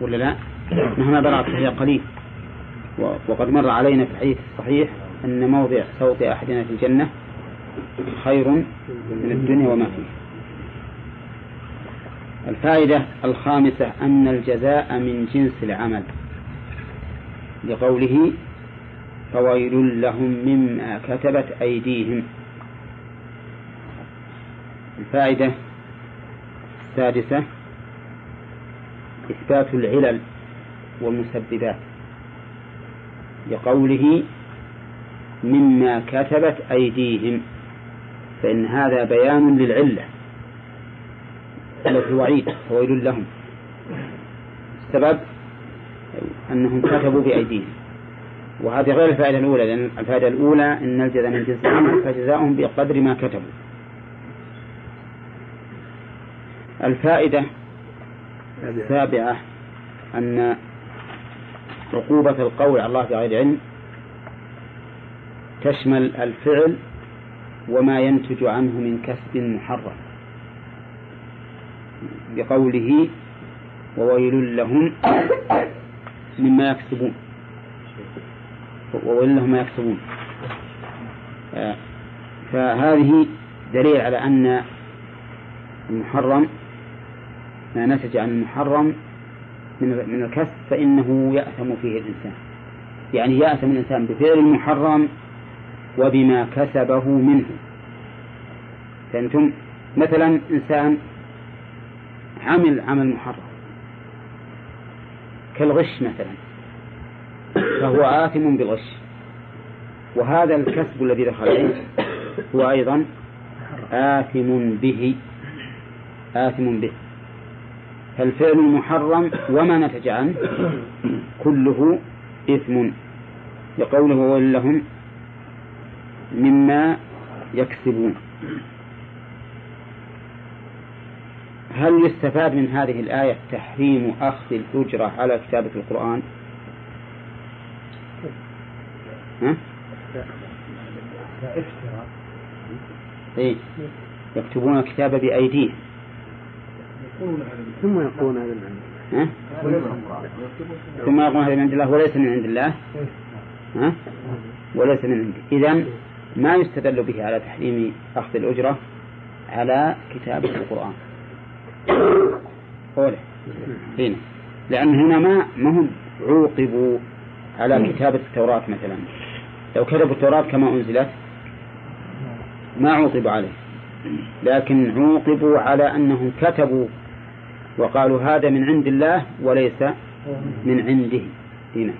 ولا لا؟ مهما بلغت فهي قليل. وقد مر علينا في الحديث الصحيح أن موضع صوت أحدنا في الجنة خير من الدنيا وما فيها. الفائدة الخامسة أن الجزاء من جنس العمل. لقوله فويل لهم مما كتبت أيديهم. الفائدة السادسة إثبات العلل والمسببات لقوله مما كتبت أيديهم. فإن هذا بيان للعلة. التي وعيد فويل لهم. السبب أنهم كتبوا بأيديهم. وهذه غير الفائدة الأولى لأن الفائدة الأولى أن الجزاء من العمل فجزاؤهم بقدر ما كتبوا. الفائدة السابعة أن عقوبة القول على الله بغير علم تشمل الفعل وما ينتج عنه من كسب محرم. بقوله وويل لهم مما يكسبون. وويل لهم ما يكسبون. آه، فهذه دليل على أن المحرم ما نتج عن المحرم من من الكسب فإنه يأثم فيه الإنسان. يعني يأثم الإنسان بفعل المحرم وبما كسبه منه. فأنتم مثلا إنسان عمل عمل محرم. كالغش مثلا. فهو آثم بالغش. وهذا الكسب الذي دخل عليه هو أيضا آثم به. آثم به. فالفعل المحرم وما نتج عنه كله إثم. لقوله وويل لهم مما يكسبون هل يستفاد من هذه الآية تحريم أخذ الأجرة على كتابة القرآن؟ ها؟ إيه؟ يكتبون الكتاب بأيديهم ثم يقولون هذا من ها؟ ثم يقولون هذا من عند الله وليس من عند الله ها؟ وليس من عند إذا ما يستدل به على تحريم أخذ الأجرة على كتابة القرآن. أولا هنا. لأن هنا ما ما هم عوقبوا على كتابة التوراة مثلا. لو كتبوا التوراة كما أنزلت ما عوقبوا عليه. لكن عوقبوا على أنهم كتبوا وقالوا هذا من عند الله وليس من عنده. هنا.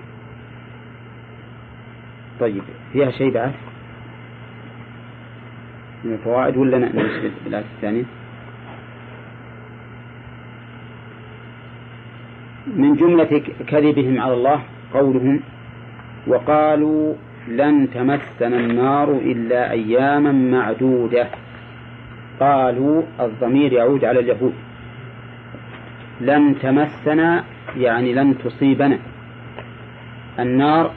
طيب فيها شيء بعد؟ من الفوائد ولا نمشي بالآية الثانية. من جملة كذبهم على الله قولهم وقالوا لن تمسنا النار إلا أياما معدودة. قالوا الضمير يعود على اليهود. لن تمسنا يعني لن تصيبنا النار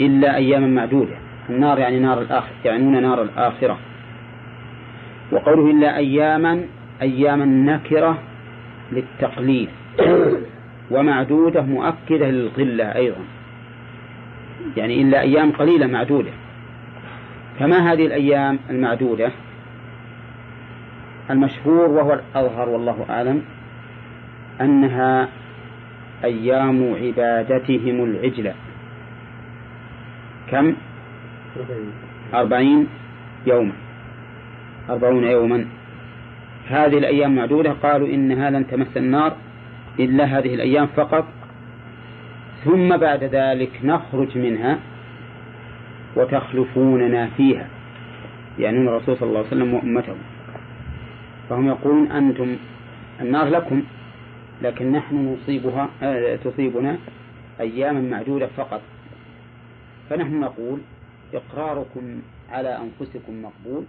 إلا أياما معدودة. النار يعني نار الآخرة يعنون نار الآخرة. وقوله إلا أياما أياما نكرة للتقليل ومعدودة مؤكدة للقلة أيضا. يعني إلا أيام قليلة معدودة. فما هذه الأيام المعدودة؟ المشهور وهو الأظهر والله أعلم أنها أيام عبادتهم العجلة. كم؟ أربعين يوما. أربعون يوما. هذه الأيام معدودة. قالوا إنها لن تمس النار إلا هذه الأيام فقط. ثم بعد ذلك نخرج منها وتخلفوننا فيها. يعني الرسول صلى الله عليه وسلم وأمته. فهم يقولون أنتم النار لكم لكن نحن نصيبها آه تصيبنا أياما معدودة فقط. فنحن نقول إقراركم على أنفسكم مقبول.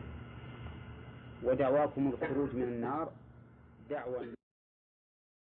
ودعواكم الخروج من النار. دعوة